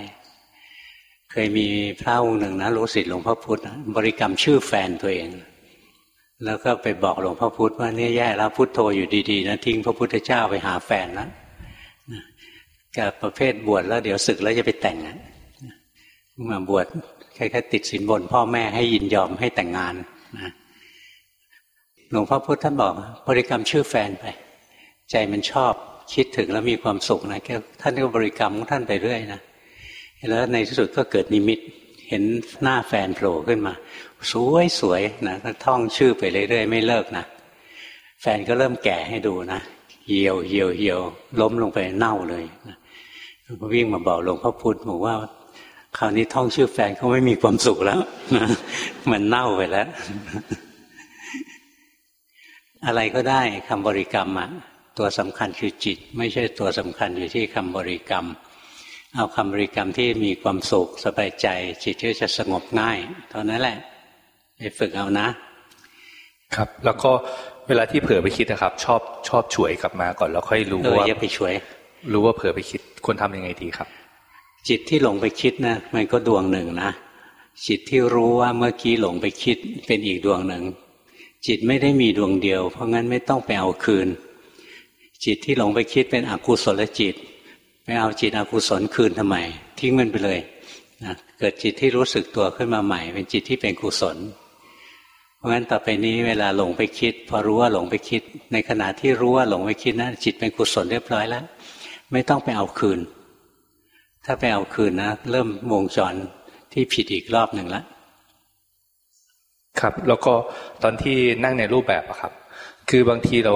เคยมีพระองค์หนึ่งนะรู้สิทธิ์หลวงพ่อพุธนะบริกรรมชื่อแฟนตัวเอง แล้วก็ไปบอกหลวงพ่อพุธว่าเนี่ยแย่แล้วพุโทโธอยู่ดีๆนะทิ้งพระพุทธเจ้าไปหาแฟนแล้ว กับประเภทบวชแล้วเดี๋ยวศึกแล้วจะไปแต่งมาบวชแค่แค่ติดสินบนพ่อแม่ให้ยินยอมให้แต่งงานนะหลวงพ่อพุธท่านบอกบริกรรมชื่อแฟนไป ใจมันชอบคิดถึงแล้วมีความสุขนะแค่ท่านก็บริกรรมของท่านไปเรื่อยนะแล้วในที่สุดก็เกิดนิมิตเห็นหน้าแฟนโผล่ขึ้นมา สวยสวยนะท่องชื่อไปเรื่อยๆ ไม่เลิกนะแฟนก็เริ่มแก่ให้ดูนะ เหี่ยวเหี่ยวเหี่ยวล้มลงไปเน่าเลยวิ่งมาบอกหลวงพ่อพุธบอกว่า คราวนี้ท่องชื่อแฟนเขาไม่มีความสุขแล้วมันเน่าไปแล้ว อะไรก็ได้คำบริกรรมอะตัวสำคัญคือจิต ไม่ใช่ตัวสำคัญอยู่ที่คำบริกรรม เอาคำบริกรรมที่มีความสุขสบายใจ จิตก็จะสงบง่าย เท่านั้นแหละไปฝึกเอานะ ครับ แล้วก็ เวลาที่เผลอไปคิดนะครับ ชอบชอบฉวยกลับมาก่อนแล้วค่อยรู้ว่าอย่าไปฉวย รู้ว่าเผลอไปคิดควรทำยังไงดีครับ จิตที่หลงไปคิดนะมันก็ดวงหนึ่งนะจิตที่รู้ว่าเมื่อกี้หลงไปคิดเป็นอีกดวงหนึ่ง จิตไม่ได้มีดวงเดียว เพราะงั้นไม่ต้องไปเอาคืน จิตที่หลงไปคิดเป็นอกุศลจิตไปเอาจิตอกุศลคืนทำไม ทิ้งมันไปเลยนะเกิดจิตที่รู้สึกตัวขึ้นมาใหม่ เป็นจิตที่เป็นกุศล เพราะงั้นต่อไปนี้เวลาหลงไปคิด พอรู้ว่าหลงไปคิด ในขณะที่รู้ว่าหลงไปคิดนะจิตเป็นกุศลเรียบร้อยแล้ว ไม่ต้องไปเอาคืน ถ้าไปเอาคืนนะ เริ่มวงจรที่ผิดอีกรอบหนึ่งแล้วครับ แล้วก็ตอนที่นั่งในรูปแบบอะครับ คือบางทีเรา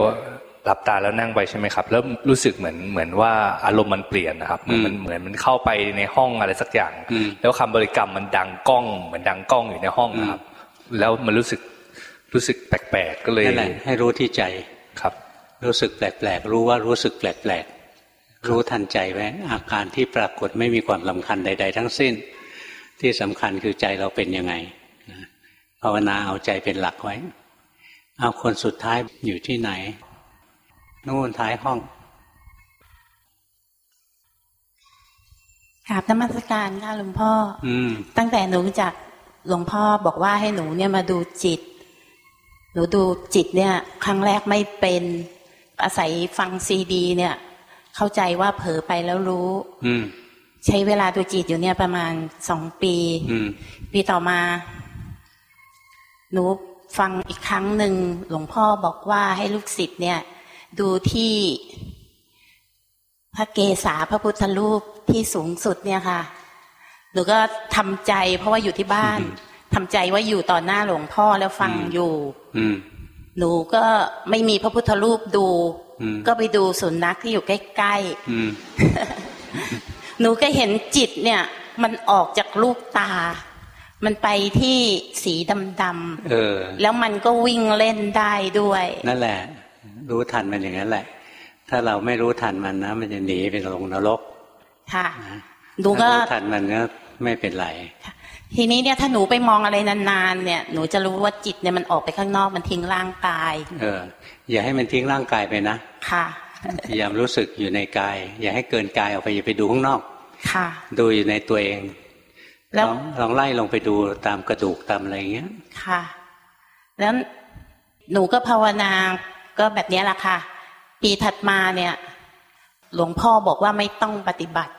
หลับตาแล้วนั่งไปใช่ไหมครับแล้วรู้สึกเหมือนเหมือนว่าอารมณ์มันเปลี่ยนนะครับมันเหมือนมันเข้าไปในห้องอะไรสักอย่าง แล้วคำบริกรรมมันดังกล้อง เหมือนดังกล้องอยู่ในห้องนะครับ แล้วมันรู้สึก รู้สึกแปลกๆก็เลยนั่นแหละให้รู้ที่ใจครับ รู้สึกแปลกๆรู้ว่ารู้สึกแปลกๆรู้ทันใจไว้อาการที่ปรากฏไม่มีความสาคัญใด ๆ ทั้งสิ้น ที่สำคัญคือใจเราเป็นยังไงภาวนาเอาใจเป็นหลักไว้ เอาคนสุดท้ายอยู่ที่ไหนนู่นท้ายห้องกราบนมัสการค่ะหลวงพ่อ อืตั้งแต่หนูจากหลวงพ่อบอกว่าให้หนูเนี่ยมาดูจิต หนูดูจิตเนี่ย ครั้งแรกไม่เป็นอาศัยฟังซีดี เนี่ย เข้าใจว่าเผลอไปแล้วรู้ อืใช้เวลาดูจิตอยู่เนี่ยประมาณสองปีปีต่อมา หนูฟังอีกครั้งหนึ่งหลวงพ่อบอกว่าให้ลูกศิษย์เนี่ย ดูที่พระเกศาพระพุทธรูปที่สูงสุดเนี่ยค่ะ หนูก็ทำใจเพราะว่าอยู่ที่บ้าน ทำใจว่าอยู่ต่อหน้าหลวงพ่อแล้วฟังอยู่หนูก็ไม่มีพระพุทธรูปดู ก็ไปดูสุนัขที่อยู่ใกล้ๆหนูก็เห็นจิตเนี่ย มันออกจากลูกตา มันไปที่สีดำๆแล้วมันก็วิ่งเล่นได้ด้วย นั่นแหละ รู้ทันมันอย่างนั้นแหละ ถ้าเราไม่รู้ทันมันนะ มันจะหนีไปลงนรก ค่ะ ดูก็รู้ทันมันก็ไม่เป็นไร ทีนี้เนี่ยถ้าหนูไปมองอะไรนานๆเนี่ย หนูจะรู้ว่าจิตเนี่ยมันออกไปข้างนอกมันทิ้งร่างกาย เออ อย่าให้มันทิ้งร่างกายไปนะ ค่ะพยายามรู้สึกอยู่ในกาย อย่าให้เกินกายออกไปอย่าไปดูข้างนอก ค่ะ ดูอยู่ในตัวเองแล้วลองไล่ลงไปดูตามกระดูกตามอะไรเงี้ย ค่ะ แล้วหนูก็ภาวนาก็แบบนี้แหละค่ะ ปีถัดมาเนี่ย หลวงพ่อบอกว่าไม่ต้องปฏิบัติ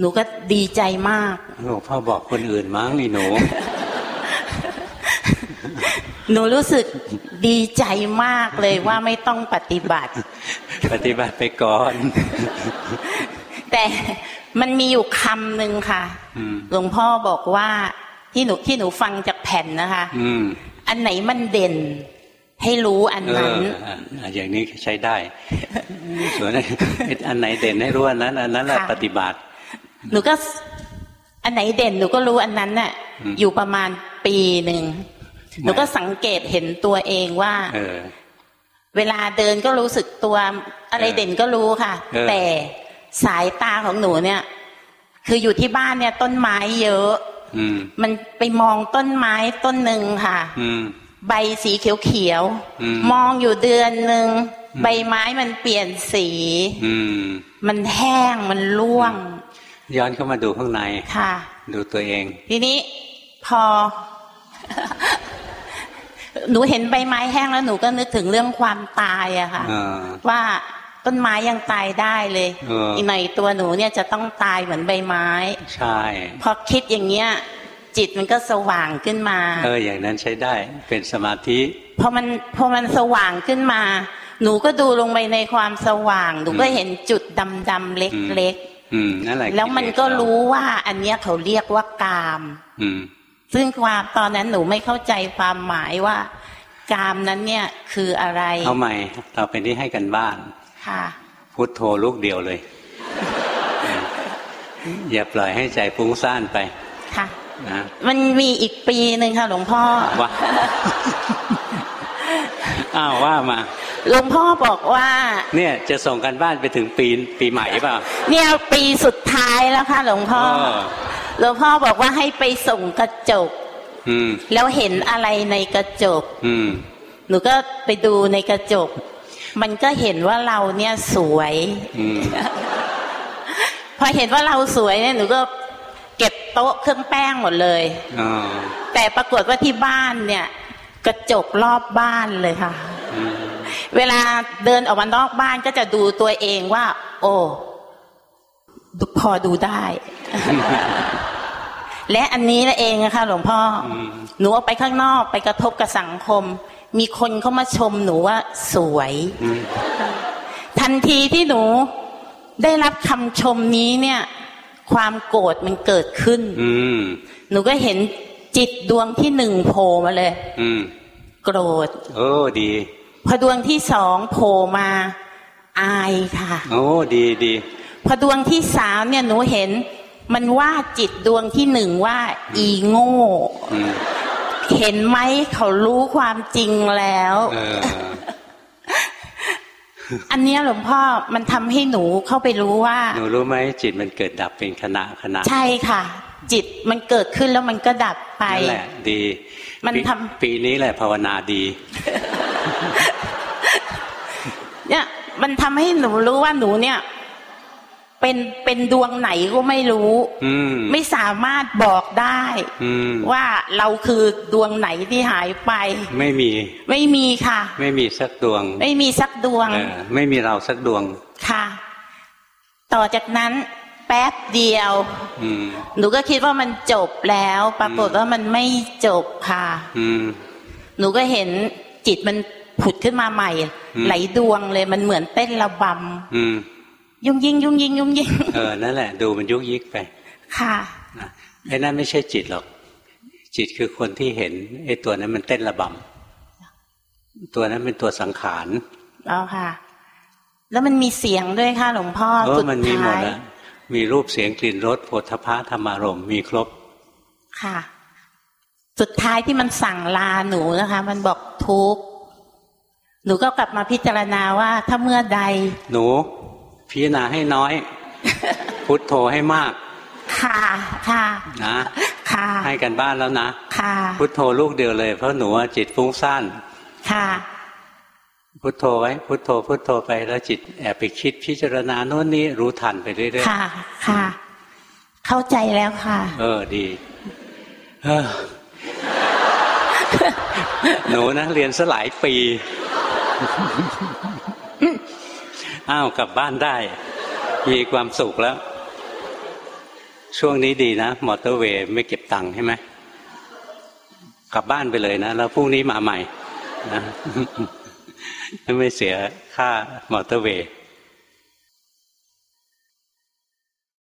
หนูก็ดีใจมาก หลวงพ่อบอกคนอื่นมั้งนี่หนู หนูรู้สึกดีใจมากเลยว่าไม่ต้องปฏิบัติ ปฏิบัติไปก่อน แต่มันมีอยู่คำหนึ่งค่ะ หลวงพ่อบอกว่าที่หนูที่หนูฟังจากแผ่นนะคะอันไหนมันเด่น ให้รู้อันนั้นอย่างนี้ใช้ได้ส่วนอันไหนเด่นให้รู้อันนั้น อันนั้นแหละปฏิบัติ หนูก็อันไหนเด่นหนูก็รู้อันนั้นน่ะ อยู่ประมาณปีหนึ่งหนูก็สังเกตเห็นตัวเองว่าเวลาเดินก็รู้สึกตัวอะไรเด่นก็รู้ค่ะ แต่สายตาของหนูเนี่ย คืออยู่ที่บ้านเนี่ย ต้นไม้เยอะมันไปมองต้นไม้ต้นหนึ่งค่ะใบสีเขียวๆมองอยู่เดือนหนึ่งใบไม้มันเปลี่ยนสีมันแห้งมันร่วง ย้อนเข้ามาดูข้างในค่ะ ดูตัวเอง ทีนี้พอ หนูเห็นใบไม้แห้งแล้วหนูก็นึกถึงเรื่องความตายอะค่ะว่าต้นไม้ยังตายได้เลยอีกหน่อยตัวหนูเนี่ยจะต้องตายเหมือนใบไม้ ใช่ พอคิดอย่างเงี้ย จิตมันก็สว่างขึ้นมา เอออย่างนั้นใช้ได้เป็นสมาธิพอมันพอมันสว่างขึ้นมา หนูก็ดูลงไปในความสว่าง หนูก็เห็นจุดดำๆเล็กๆ อืมนั่นแหละแล้วมันก็รู้ว่า อันเนี้ยเขาเรียกว่ากาม อืม ซึ่งความตอนนั้นหนูไม่เข้าใจความหมายว่า กามนั้นเนี่ย คืออะไรเอาใหม่ต่อไปนี้ให้กันบ้าน ค่ะ พุทโธลูกเดียวเลย อย่าปล่อยให้ใจฟุ้งซ่านไป ค่ะนะมันมีอีกปีหนึ่งค่ะ หลวงพ่อว่า อ้าวว่ามาหลวงพ่อบอกว่า เนี่ยจะส่งกันบ้านไปถึงปีปีใหม่เปล่าเนี่ยปีสุดท้ายแล้วค่ะหลวงพ่อหลวงพ่อบอกว่าให้ไปส่งกระจกแล้วเห็นอะไรในกระจกหนูก็ไปดูในกระจก มันก็เห็นว่าเราเนี่ยสวยพอเห็นว่าเราสวยเนี่ยหนูก็เก็บโต๊ะเครื่องแป้งหมดเลยแต่ปรากฏว่าที่บ้านเนี่ย กระจกรอบบ้านเลยค่ะ เวลาเดินออกมานอกบ้านก็จะดูตัวเองว่า โอ้พอดูได้ และอันนี้ละเองนะคะหลวงพ่อ หนูออกไปข้างนอกไปกระทบกับสังคม มีคนเข้ามาชมหนูว่าสวย ทันทีที่หนูได้รับคำชมนี้เนี่ย ความโกรธมันเกิดขึ้น หนูก็เห็น จิตดวงที่หนึ่งโผล่มาเลยโกรธโอ้ดี พอดวงที่สองโผล่มา อายค่ะ โอ้ดีดีพอดวงที่สามเนี่ยหนูเห็น มันว่าจิตดวงที่หนึ่งว่า อีโง่เห็นไหมเขารู้ความจริงแล้วอันนี้หลวงพ่อมันทำให้หนูเข้าไปรู้ว่า หนูรู้ไหมจิตมันเกิดดับเป็นขณะขณะ ใช่ค่ะจิตมันเกิดขึ้นแล้วมันก็ดับไปนั่นแหละดี มันทำปีนี้แหละภาวนาดีเนี่ยมันทำให้หนูรู้ว่าหนูเนี่ย เป็นเป็นดวงไหนก็ไม่รู้ไม่สามารถบอกได้ว่าเราคือดวงไหนที่หายไป ไม่มี ไม่มีค่ะ ไม่มีสักดวง ไม่มีสักดวงไม่มีเราสักดวงค่ะ ต่อจากนั้น แป๊บเดียวหนูก็คิดว่ามันจบแล้ว ปรากฏว่ามันไม่จบค่ะหนูก็เห็นจิตมันผุดขึ้นมาใหม่ ไหลดวงเลยมันเหมือนเต้นระบำยุ่งยิงยุ่งยิงยุ่งยิงเออนั่นแหละ ดูมันยุกยิกไป ค่ะไอ้นั่นไม่ใช่จิตหรอก จิตคือคนที่เห็นไอ้ตัวนั้นมันเต้นระบำตัวนั้นเป็นตัวสังขารอ๋อค่ะ แล้วมันมีเสียงด้วยค่ะหลวงพ่อสุดท้ายมี รูปเสียงกลิ่นรสโผฏฐพะธรรมารมมีครบ ค่ะ สุดท้ายที่มันสั่งลาหนูนะคะ มันบอกทุกหนูก็กลับมาพิจารณาว่าถ้าเมื่อใด หนู พิจารณาให้น้อย พุทโธให้มาก ค่ะค่ะนะค่ะให้กันบ้านแล้วนะ ค่ะ พุทโธลูกเดียวเลย เพราะหนูจิตฟุ้งซ่านค่ะ พุทโธไว้พุทโธพุทโธไปแล้วจิตแอบไปคิดพิจารณาโน้นนี้รู้ทันไปเรื่อยๆค่ะ ค่ะ เข้าใจแล้วค่ะ เออดีเออหนูนะเรียนสลายปีอ้าวกลับบ้านได้ มีความสุขแล้ว ช่วงนี้ดีนะ มอเตอร์เวย์ไม่เก็บตังค์ใช่ไหมกลับบ้านไปเลยนะ แล้วพรุ่งนี้มาใหม่นะ ไม่เสียค่ามอเตอร์เวย์